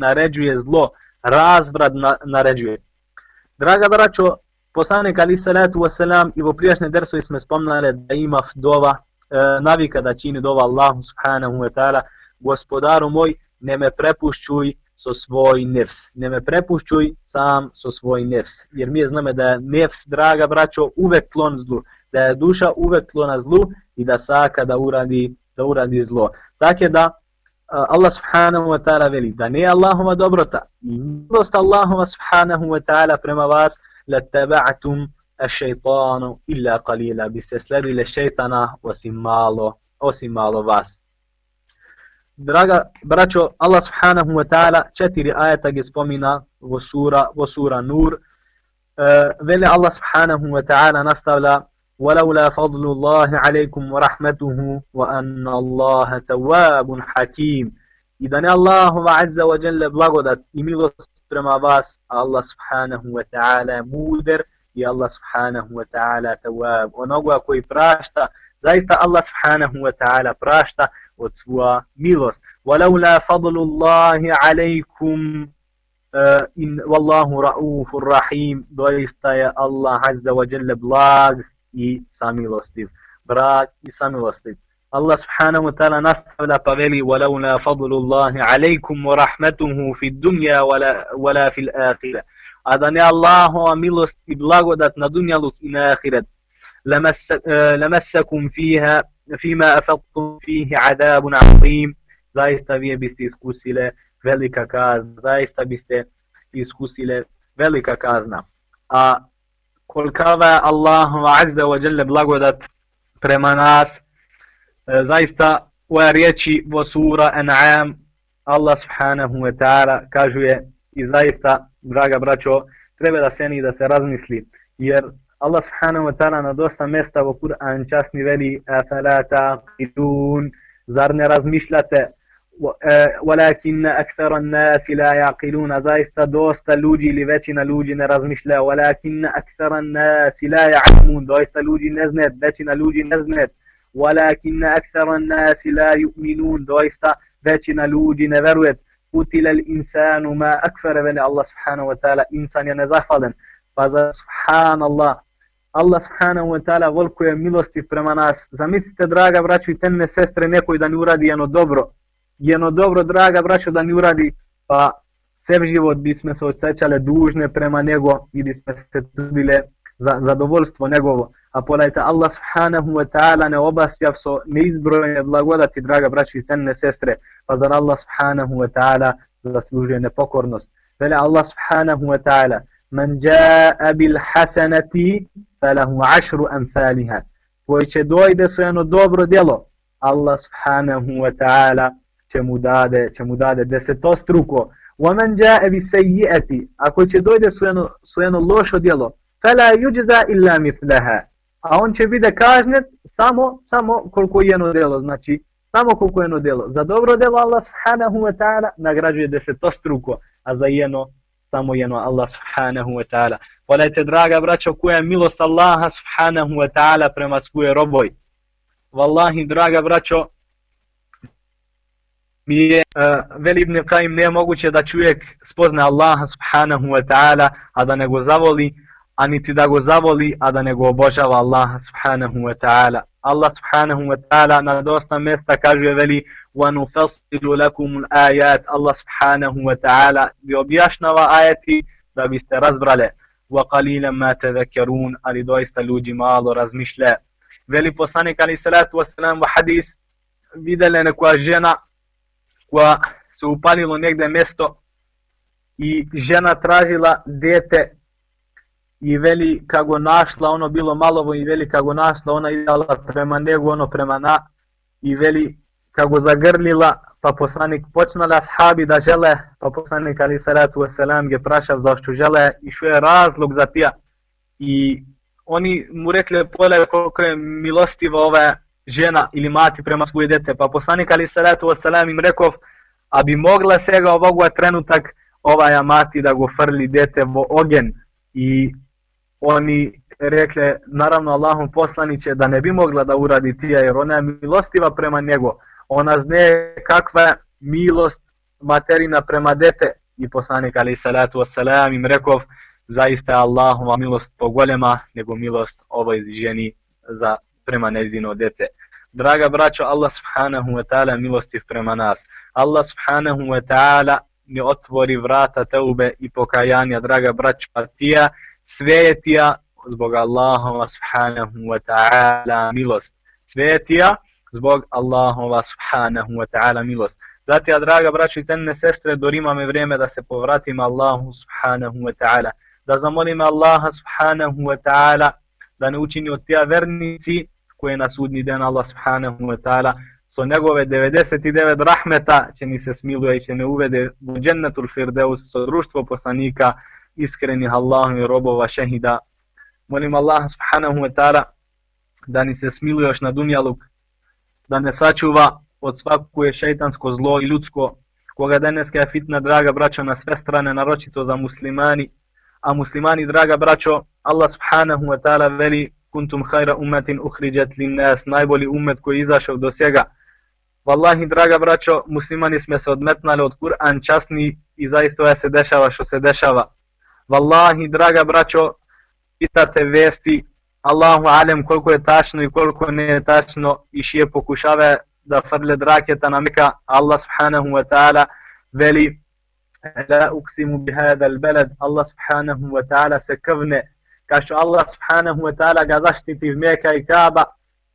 Драга брачо, poslanik ali salatu wasalam i vo prijašnje dersovi smo spomnali da ima dova, e, navika da čini dova Allahu subhanahu wa ta'ala, gospodaru moj, ne me со свој нефс. Не ме препушчуј сам со свој нефс. Јер ми знаме да нефс, драга брачо, увек клон злу. Да е душа увек клона злу и да сака да уради, да уради зло. Така да Allah subhanahu wa ta'ala veli da ne Allahova dobrota i milost Allahova subhanahu wa ta'ala prema vas la taba'tum ash-shaytanu illa qalila bi se sledile šejtana osim malo osim malo vas Draga braćo, Allah subhanahu wa ta'ala četiri ajeta gdje spomina u sura, u sura Nur. Uh, veli Allah subhanahu wa ta'ala nastavlja ولولا فضل الله عليكم ورحمته وأن الله تواب حكيم. إذا الله عز وجل بلغدت إمي باس. الله سبحانه وتعالى مودر. يا الله سبحانه وتعالى تواب. ونقوى كوي براشتا. زيت الله سبحانه وتعالى براشتا. وتسوى ميلوس ولولا فضل الله عليكم آه، إن والله رؤوف الرحيم دويستا يا الله عز وجل بلاغ. I samilostiv. Blag i samilostiv. Allah subhanahu wa ta'ala nastavlja pa veli walaula fadlullahi alaikum wa rahmatuhu fi dunya wala, wala fil akhirah. A da ne Allahova milost i blagodat na dunjalu i na ahiret. لمسكم فيها فيما أفضتم فيه عذاب عظيم zaista vi biste iskusile velika kazna, zaista biste iskusile velika kazna. A kolikava je Allah azza wa jalla blagodat prema nas, e, zaista u riječi vo sura An'am Allah subhanahu wa ta'ala kažuje i zaista, draga braćo, treba da se ni da se razmisli, jer Allah subhanahu wa ta'ala na dosta mesta u Kur'an časni veli afala taqilun zar ne razmišljate ولكن أكثر الناس لا يعقلون zaista dosta ljudi ili većina ljudi ne razmišlja ولكن أكثر الناس لا يعلمون doista ljudi ne zna većina ljudi ne zna ولكن أكثر الناس لا يؤمنون doista većina ljudi ne veruje قتل الإنسان ما أكثر veli Allah subhanahu wa ta'ala insan je nezahvalen pa za subhanallah Allah subhanahu wa ta'ala volko je milosti prema nas. Zamislite, draga braćo i tenne sestre, nekoj da ni uradi jedno dobro. Jedno dobro, draga braćo, da ni uradi, pa sve život bismo se osjećale dužne prema nego i bismo se trudile za zadovoljstvo njegovo. A pogledajte, Allah subhanahu wa ta'ala ne obasjav so neizbrojene blagodati, draga braći i cenne sestre, pa zar Allah subhanahu wa ta'ala zaslužuje nepokornost. Vele Allah subhanahu wa ta'ala, man jaa bil hasanati falahu ašru amfaliha. koji će dojde su jedno dobro djelo Allah subhanahu wa ta'ala će mu dade će mu dade desetostruko wa man jaa bi sayyi'ati ako će dojde svojeno, svojeno lošo djelo fala yujza illa mithlaha a on će biti kažnjen samo samo koliko je jedno djelo znači samo koliko je jedno djelo za dobro djelo Allah subhanahu wa ta'ala nagrađuje desetostruko a za jedno samo jedno Allah subhanahu wa ta'ala. Volajte, draga braćo, koja je milost Allaha subhanahu wa ta'ala prema svoje roboj. Wallahi, draga braćo, je uh, veli ibn Qaim ne moguće da čovjek spozna Allaha subhanahu wa ta'ala, a da ne go zavoli, a niti da go zavoli, a da ne go obožava Allaha subhanahu wa ta'ala. Allah subhanahu wa ta'ala na dosta mesta kaže veli وَنُفَصِّلُ لَكُمُ الْآيَاتِ Allah subhanahu wa ta'ala bi objašnjava ajeti da biste razbrale وَقَلِيلًا مَا تَذَكَرُونَ ali doista ljudi malo razmišlja veli poslanik ali salatu wasalam u hadis videle nekoja žena koja se upalilo negde mesto i žena tražila dete i veli kako našla ono bilo malovo i veli kako našla ona idala prema nego, ono prema na i veli kako zagrlila pa poslanik počnala ashabi da žele pa poslanik ali salatu wasalam je prašav zašto žele i što je razlog za tija. I oni mu rekli pole koliko je milostiva ova žena ili mati prema svoje dete pa poslanik ali salatu wasalam im rekao a bi mogla svega ovoga trenutak ova mati da go frli dete vo ogen i oni rekle, naravno Allahom poslaniće da ne bi mogla da uradi tija jer ona je milostiva prema njego. Ona zne kakva milost materina prema dete i poslanik ali salatu wasalam im rekao zaista Allahova milost pogolema nego milost ovoj ženi za prema nezino dete. Draga braćo, Allah subhanahu wa ta'ala milostiv prema nas. Allah subhanahu wa ta'ala mi otvori vrata teube i pokajanja, draga braća, tija, sve je tija zbog Allahova subhanahu wa ta'ala milost. Sve je tija zbog Allahova subhanahu wa ta'ala milost. Zatim, draga braćo i tenne sestre, dorima me vrijeme da se povratim Allahu subhanahu wa ta'ala. Da zamolim Allaha subhanahu wa ta'ala da ne učini od tija vernici koje na sudni den Allah subhanahu wa ta'ala so njegove 99 rahmeta će mi se smiluje i će me uvede u džennetul firdeus so društvo poslanika iskrenih Allahom i robova šehida. Molim Allah subhanahu wa ta'ala da ni se smiluje još na dunjaluk, da ne sačuva od svakuje šeitansko zlo i ljudsko, koga deneska je fitna, draga braćo, na sve strane, naročito za muslimani. A muslimani, draga braćo, Allah subhanahu wa ta'ala veli kuntum hajra umetin uhriđet li nas, najbolji umet koji je izašao do svega. Wallahi, draga braćo, muslimani smo se odmetnali od Kur'an časni i zaista je se dešava što se dešava. Wallahi, draga braćo, pitate vesti, Allahu alem koliko je tačno i koliko ne je tačno i šije pokušava da frle draketa na Meka, Allah subhanahu wa ta'ala veli la uksimu bi hada al balad Allah subhanahu wa ta'ala se kavne kao Allah subhanahu wa ta'ala ga zaštiti v Meka i Kaaba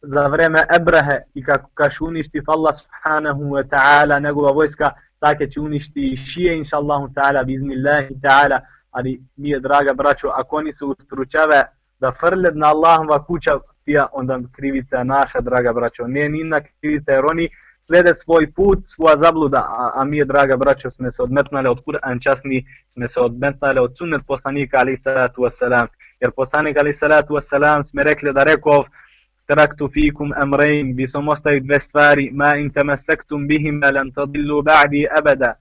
za vreme Ebrehe i kako kaš uništi Allah subhanahu wa ta'ala njegova vojska tako će uništi i šije inša Allahu ta'ala biznillahi ta'ala ali mi je draga braćo ako oni su ustručave da frle na Allahova kuća tija, onda krivica naša, draga braćo. Ne ni na krivica, jer oni slede svoj put, svoja zabluda, a, a mi je, draga braćo, smo se odmetnali od Kur'an časni, smo se odmetnali od sunnet poslanika, ali salatu wasalam. Jer poslanik, ali salatu wasalam, sme rekli da rekov traktu fikum amrain, bi som ostavi dve stvari, ma in tamasektum bihim, lan tadillu ba'di abada.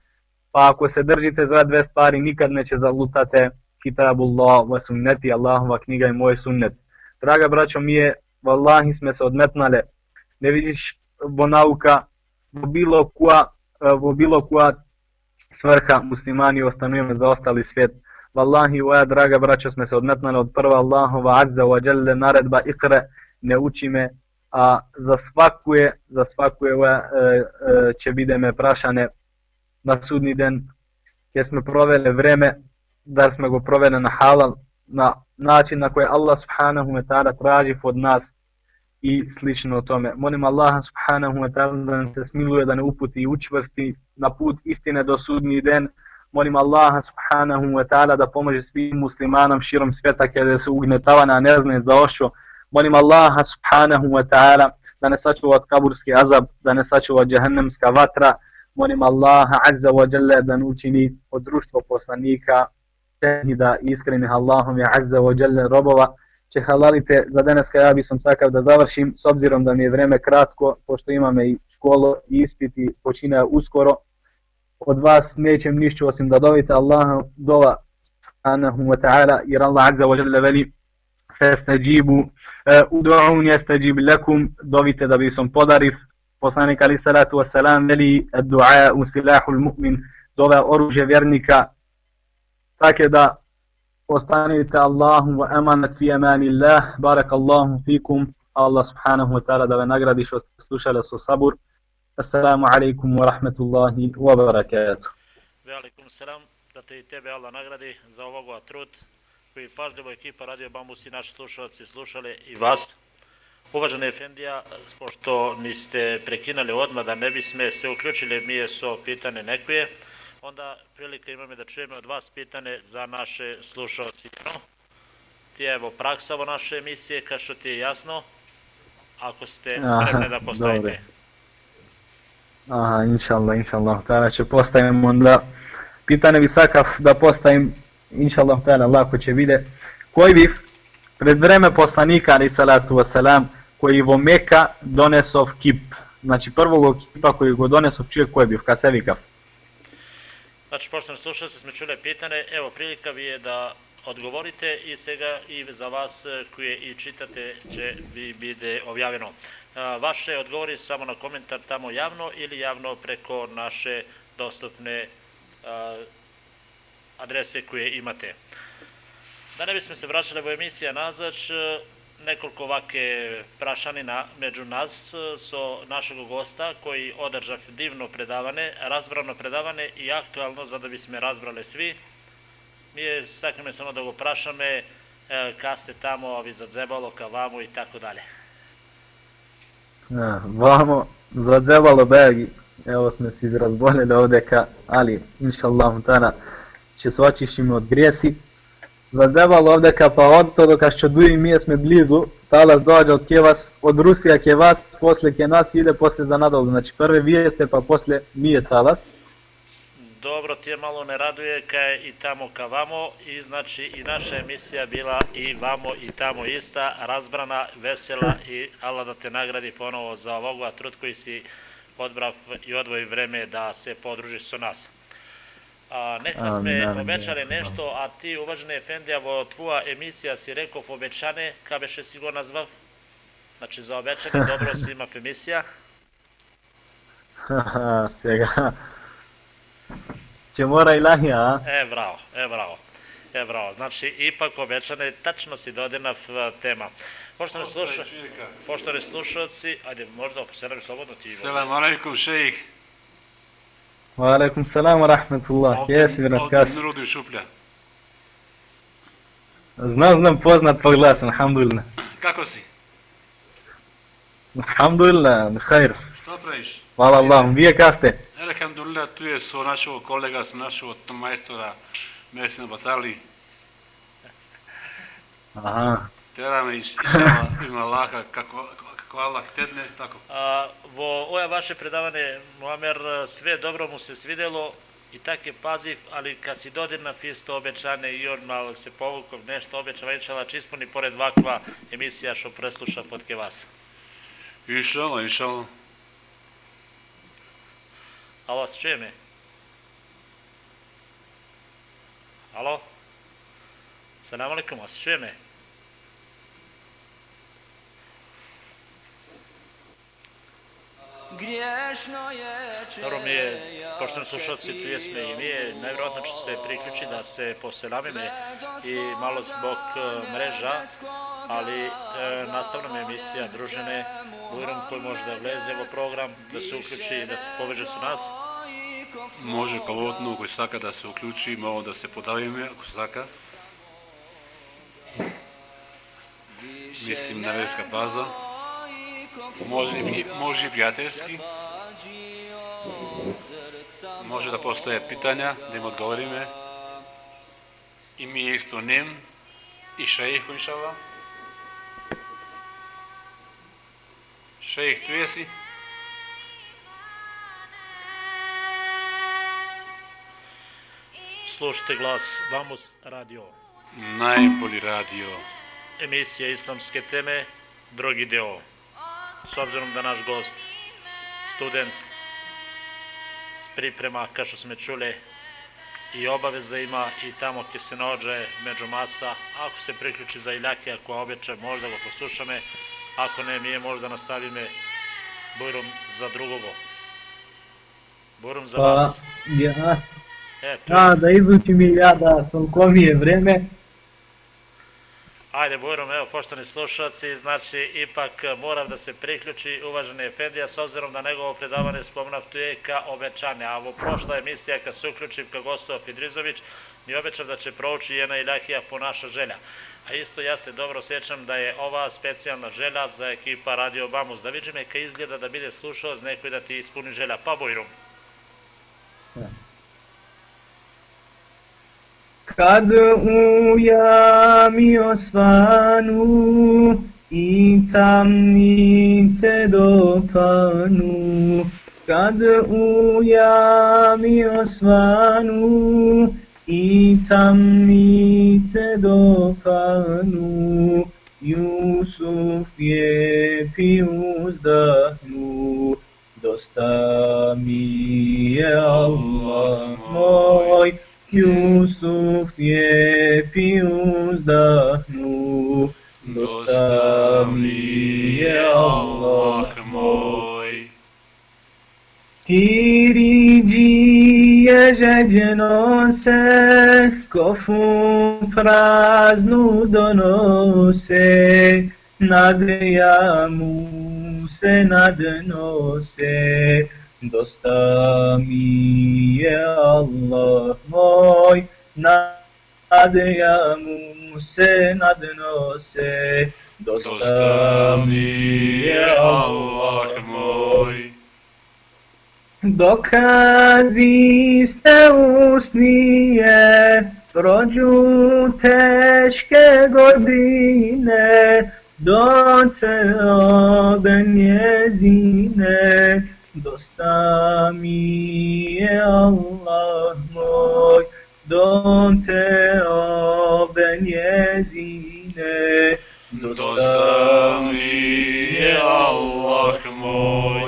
Pa ako se držite za dve stvari, nikad neće zalutate kitabullah wa sunneti, Allahova knjiga i moj sunnet. Draga braćo, mi je, vallahi, sme se odmetnale. Ne vidiš bo nauka, bo bilo koja, bo bilo koja svrha muslimani ostanujemo za ostali svijet. Валлахи, уа, драга браќа, сме се одметнале од прва Аллахова Азза ва Джелле наредба Икре, не учиме, а за свакуе, за свакуе уа, е, ќе бидеме прашане на судни ден, ќе сме провеле време, да сме го провели на халал, на начин на кој Аллах Субханаху ме таала тражи од нас и слично томе. Молим Аллах Субханаху ме да не се смилуе, да не упути и учврсти на пут истине до судни ден, Molim Allaha subhanahu wa ta'ala da pomože svim muslimanam širom svijeta kada se ugnetavana nezne za ošo. Molim Allaha subhanahu wa ta'ala da ne sačuva od kaburski azab, da ne sačuva od džahennemska vatra. Molim Allaha azza wa jalla da ne učini od društva poslanika šehida iskrenih Allahom je azza wa jalla robova će halalite za danas kada ja bi sam sakav da završim s obzirom da mi je vreme kratko pošto imam i školu i ispiti počine uskoro od vas nećem nišću osim da dovite Allaha dova anahu wa ta'ala jer Allah azza wa jalla veli fastajibu e, ud'un yastajib lakum dovite da bi sam podariv poslanik ali salatu wa salam veli ad-du'a silahul mu'min dova oružje vjernika. Tako da ostanite Allahu wa amanat fi amanillah. Barakallahu fikum. Allah subhanahu wa ta'ala da ve nagradi što ste slušali su sabur assalamu alaikum wa rahmatullahi wa barakatuh Velikum selam da te i tebe Allah nagradi za ovog trud koji pažljivo ekipa Radio Bambus i naši slušalci slušali i vas. Uvaženi Efendija, pošto niste prekinali odmah da ne bi sme se uključili, mi je so pitane nekuje onda prilike imamo da čujemo od vas pitane za naše slušalci. No, ti je evo praksa ovo naše emisije, kao što ti je jasno, ako ste spremni da postavite. Dobre. Aha, inša Allah, inša Allah, tada će postavim onda pitane bi sakav da postavim, inša Allah, tada lako će vide, koji bi pred vreme poslanika, ali salatu wasalam, koji vo Meka donesov kip, znači prvog kipa koji go donesov čovjek koji bi, kasevikav. Znači, pošto slušalci smo čuli pitanje, evo prilika vi je da odgovorite i svega i za vas eh, koje i čitate će bi bide objavljeno. Vaše odgovori samo na komentar tamo javno ili javno preko naše dostupne adrese koje imate. Da ne bismo se vraćali u emisija nazad, nekoliko ovake prašanina među nas so našeg gosta koji održa divno predavane, razbrano predavane i aktualno za da bismo razbrali svi. Mi je sakneme samo da go prašame e, ste tamo, ovi za ka vamo i tako dalje. Вамо, задребало беа ги. Ево сме си разболели овдека, али, иншаллаху тана, ќе се очишиме од греси. Задребало овдека, па од тоа докаш што дуи ми сме близу, талас доаѓа од ке вас, од Русија ке вас, после ке нас иде, после за надолу. Значи, прве вие сте, па после ми е талас. Dobro ti je malo ne raduje ka je i tamo ka vamo i znači i naša emisija bila i vamo i tamo ista, razbrana, vesela i Allah da te nagradi ponovo za ovoga trud koji si odbrav i odvoji vreme da se podružiš sa nas. A, neka sme obećali amin. nešto, a ti uvažene Efendijavo, tvoja emisija si rekao obećane, ka beše si go nazvav? Znači za obećane, dobro si ima emisija. [LAUGHS] Svega. Će mora ilahija, a? E, bravo, e, bravo. E, bravo. Znači, ipak obećane, tačno si dodinav e, tema. Poštovani sluša, poštovani slušalci, ajde, možda poselam slobodno ti. Selam alaikum šejih. Wa alaikum salam wa rahmatullah. Jesi mi Ovdje raskas. Nurudi Šuplja. Znam, znam poznat po glasu, alhamdulillah. Kako si? Alhamdulillah, khair. Što praviš? Hvala Allahom. Vi je kaste? Елхамдулла, е со нашиот колега, со нашиот мајстора Месин Батали. Аха. Тераме и има лаха како како Аллах тедне тако. А во ова ваше предавање Муамер све добро му се свидело и така пазив, али ка си додир на фисто обечане и од мал се повуков нешто обечавајчала чиспони поред ваква емисија што преслуша под ке вас. Иншала, иншала. Alo, s čuje me? Alo? Salam alaikum, a s čuje me? Griješno je Dobro mi je, pošto slušalci pjesme i mi je, najvjerojatno će se priključi da se poselamime i malo zbog e, mreža, ali e, nastavna mi emisija Družene, Бујран кој може да влезе во програм, да се уклучи и да се повеже со нас. Може калотно, кој сака да се уклучи, мало да се подавиме, ако сака. Мислим на резка база. Може, може и пријателски. Може да постоја питања, да им одговориме. И ми исто нем, и шаих, иншалам. Šejih, tu jesi? Slušajte glas Vamus Radio. Najbolji radio. Emisija islamske teme, drugi deo. S obzirom da naš gost, student, s priprema, kao što smo čuli, i obaveza ima i tamo gdje se naođe među masa, ako se priključi za iljake, ako obeče, možda ga poslušame, ako ne, mi je možda nastavime bujrom za drugogo. Bujrom za Pa, vas. ja, E, je. ja da izučim i ja da toliko mi vreme. Ajde, Bujrom, evo, poštovani slušalci, znači, ipak moram da se priključi uvaženi Efendija, s obzirom da njegovo predavanje spomenav tu je ka obećane, a ovo prošla emisija kad se uključim ka gostova Fidrizović, mi obećam da će prouči jedna ilahija po naša želja. A isto ja se dobro sjećam da je ova specijalna želja za ekipa Radio Bamus, da vidim je ka izgleda da bide slušao z nekoj da ti ispuni želja. Pa bojrum. Kad u jami osvanu i tamnice dopanu, kad u jami osvanu i tamnice dopanu, Jusuf je pi uzdahnu, dosta mi je Allah moj, Jusuf je pi uzdahnu, dosta mi je Allah moj. Ti riđije žeđeno se, kofu praznu donose, nad jamu se nadnose, dosta mi je Allah moj, nad jamu se nadnose, Dosta mi je Allah moj. Dokazi ste usnije, prođu teške godine, doce obe njezine, dosta mi je Allah moj, dote obe njezine, Dosta mi je Allah moj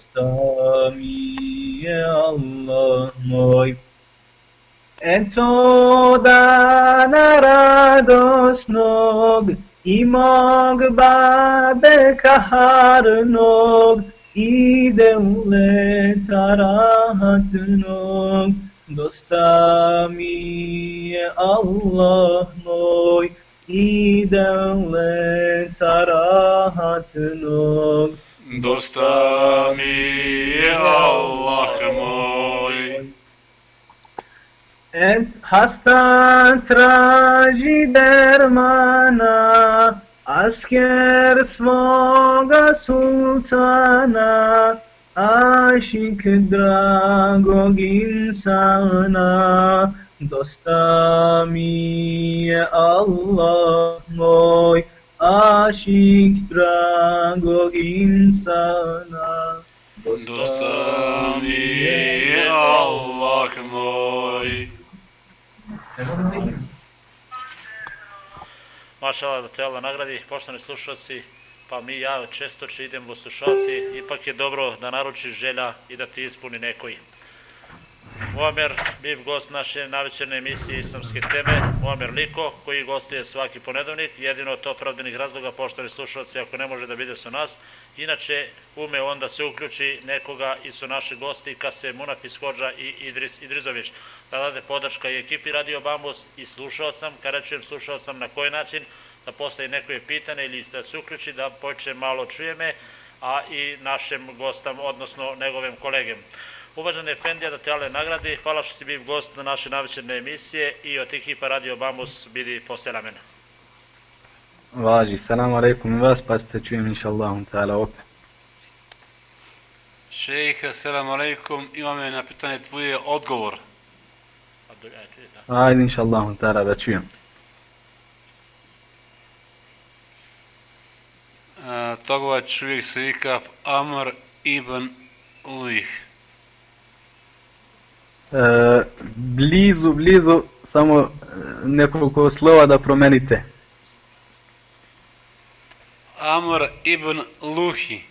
dosta mi je Allah moj. Eto dana radosnog i mog babe kaharnog ide u leta rahatnog. Dosta mi je Allah moj, ide u leta rahatnog. Dosta mi je Allah moj. Et hasta traži dermana, asker svoga sultana, ašik dragog insana, dosta mi je Allah moj, ašik dragog insana. Dosta mi je Allah moj. Maša Allah da te Allah nagradi, poštovani slušalci, pa mi ja često če idem u slušalci, ipak je dobro da naručiš želja i da ti ispuni nekoj. Muamer, biv gost naše navečerne emisije Islamske teme, Muamer Liko, koji gostuje svaki ponedovnik, jedino od opravdanih razloga, poštovani slušalci, ako ne može da vide su nas, inače ume onda se uključi nekoga i su naši gosti, Kase Munafis Hođa i Idris Idrizović, da dade podrška i ekipi Radio Bambus i slušao sam, kada čujem slušao sam na koji način, da postaje neko je pitanje ili da se uključi, da počne malo čuje me, a i našem gostam, odnosno njegovim kolegem. Uvaženi Efendija, da te ale nagradi, hvala što si bio gost na naše navečerne emisije i od ekipa Radio Bambus bili poselamen. Važi, salamu alaikum i vas, pa se čujem inša Allahum ta'ala opet. Šejh, assalamu alaikum, imam je na pitanje tvoje odgovor. Do- ajde, inša Allahum ta'ala da čujem. A, Togova čovjek se vika Amr ibn Luih. E, blizu, blizu, samo e, nekoliko slova da promenite. Amr ibn Luhi.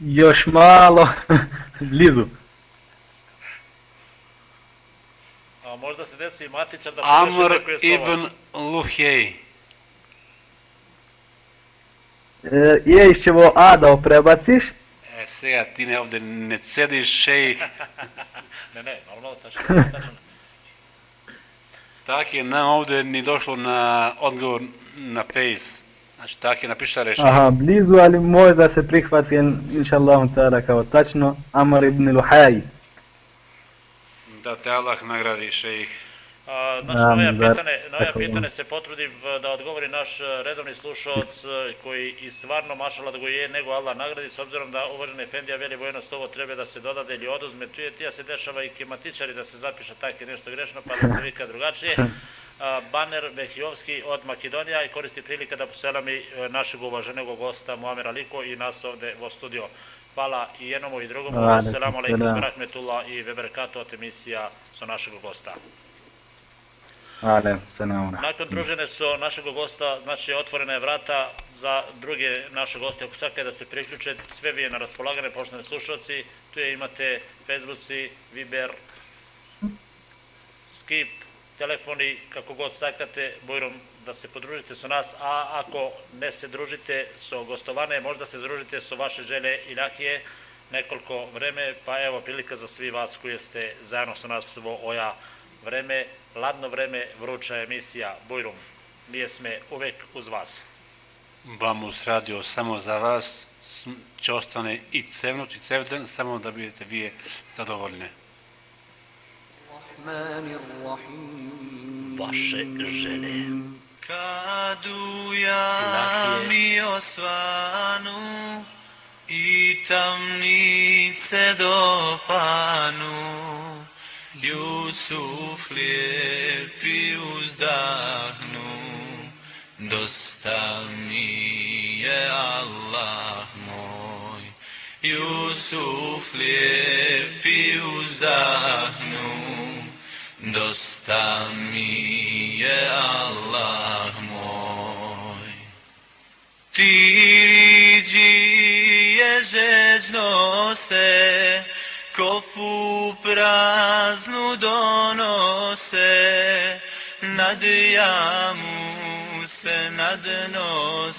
Još malo, [LAUGHS] blizu. A možda se desi i matičar da Amr ibn Luhej. E, je išćevo A da prebaciš, Seja, ti ne ovde ne cediš šej. [LAUGHS] ne, ne, normalno, tačno, tačno. Tak je nam ovde ni došlo na odgovor na face. Znači, tak je napišta rešenje. Aha, blizu, ali možda se prihvati, inša Allah, kao tačno, Amar ibn Luhaj. Da te Allah nagradi, šejih. Znači, na ove pitane, na ove pitane se potrudim v- da odgovori naš e, redovni slušalac e, koji i stvarno mašala da go je nego Allah nagradi s obzirom da uvaženi Efendija veli vojnost ovo treba da se dodade ili oduzme. Tu je tija se dešava i kematičari da se zapiše tako nešto grešno pa da se vika drugačije. [LAUGHS] Baner Behijovski od Makedonija i koristi prilika da poselami e, našeg uvaženog gosta Muamera Liko i nas ovde u studio. Hvala i jednomu i drugom. Assalamu alaikum, rahmetullah i veberkato od emisija sa našeg gosta. Ale, salamu alaikum. Nakon družine su našeg gosta, znači otvorena je vrata za druge naše goste, ako svaka da se priključe, sve vi je na raspolagane, poštovani slušalci, tu je imate Facebooci, Viber, Skip, telefoni, kako god sakate, bojrom da se podružite sa nas, a ako ne se družite so gostovane, možda se družite so vaše želje i lakije nekoliko vreme, pa evo prilika za svi vas koji ste zajedno sa nas svo oja vreme, ladno vreme, vruća emisija Bujrum. Mi sme uvek uz vas. Bamus radio samo za vas, će ostane i cevnoć i cevden, samo da budete vi zadovoljne. Vaše žene. Kadu ja mi osvanu i tamnice dopanu, Jusuf lijepi uzdahnu, dosta mi je Allah moj. Jusuf lijepi uzdahnu, dosta mi je Allah moj. Tiriđije žeđno se, kofu praznu donose, nad jamu se nadnose.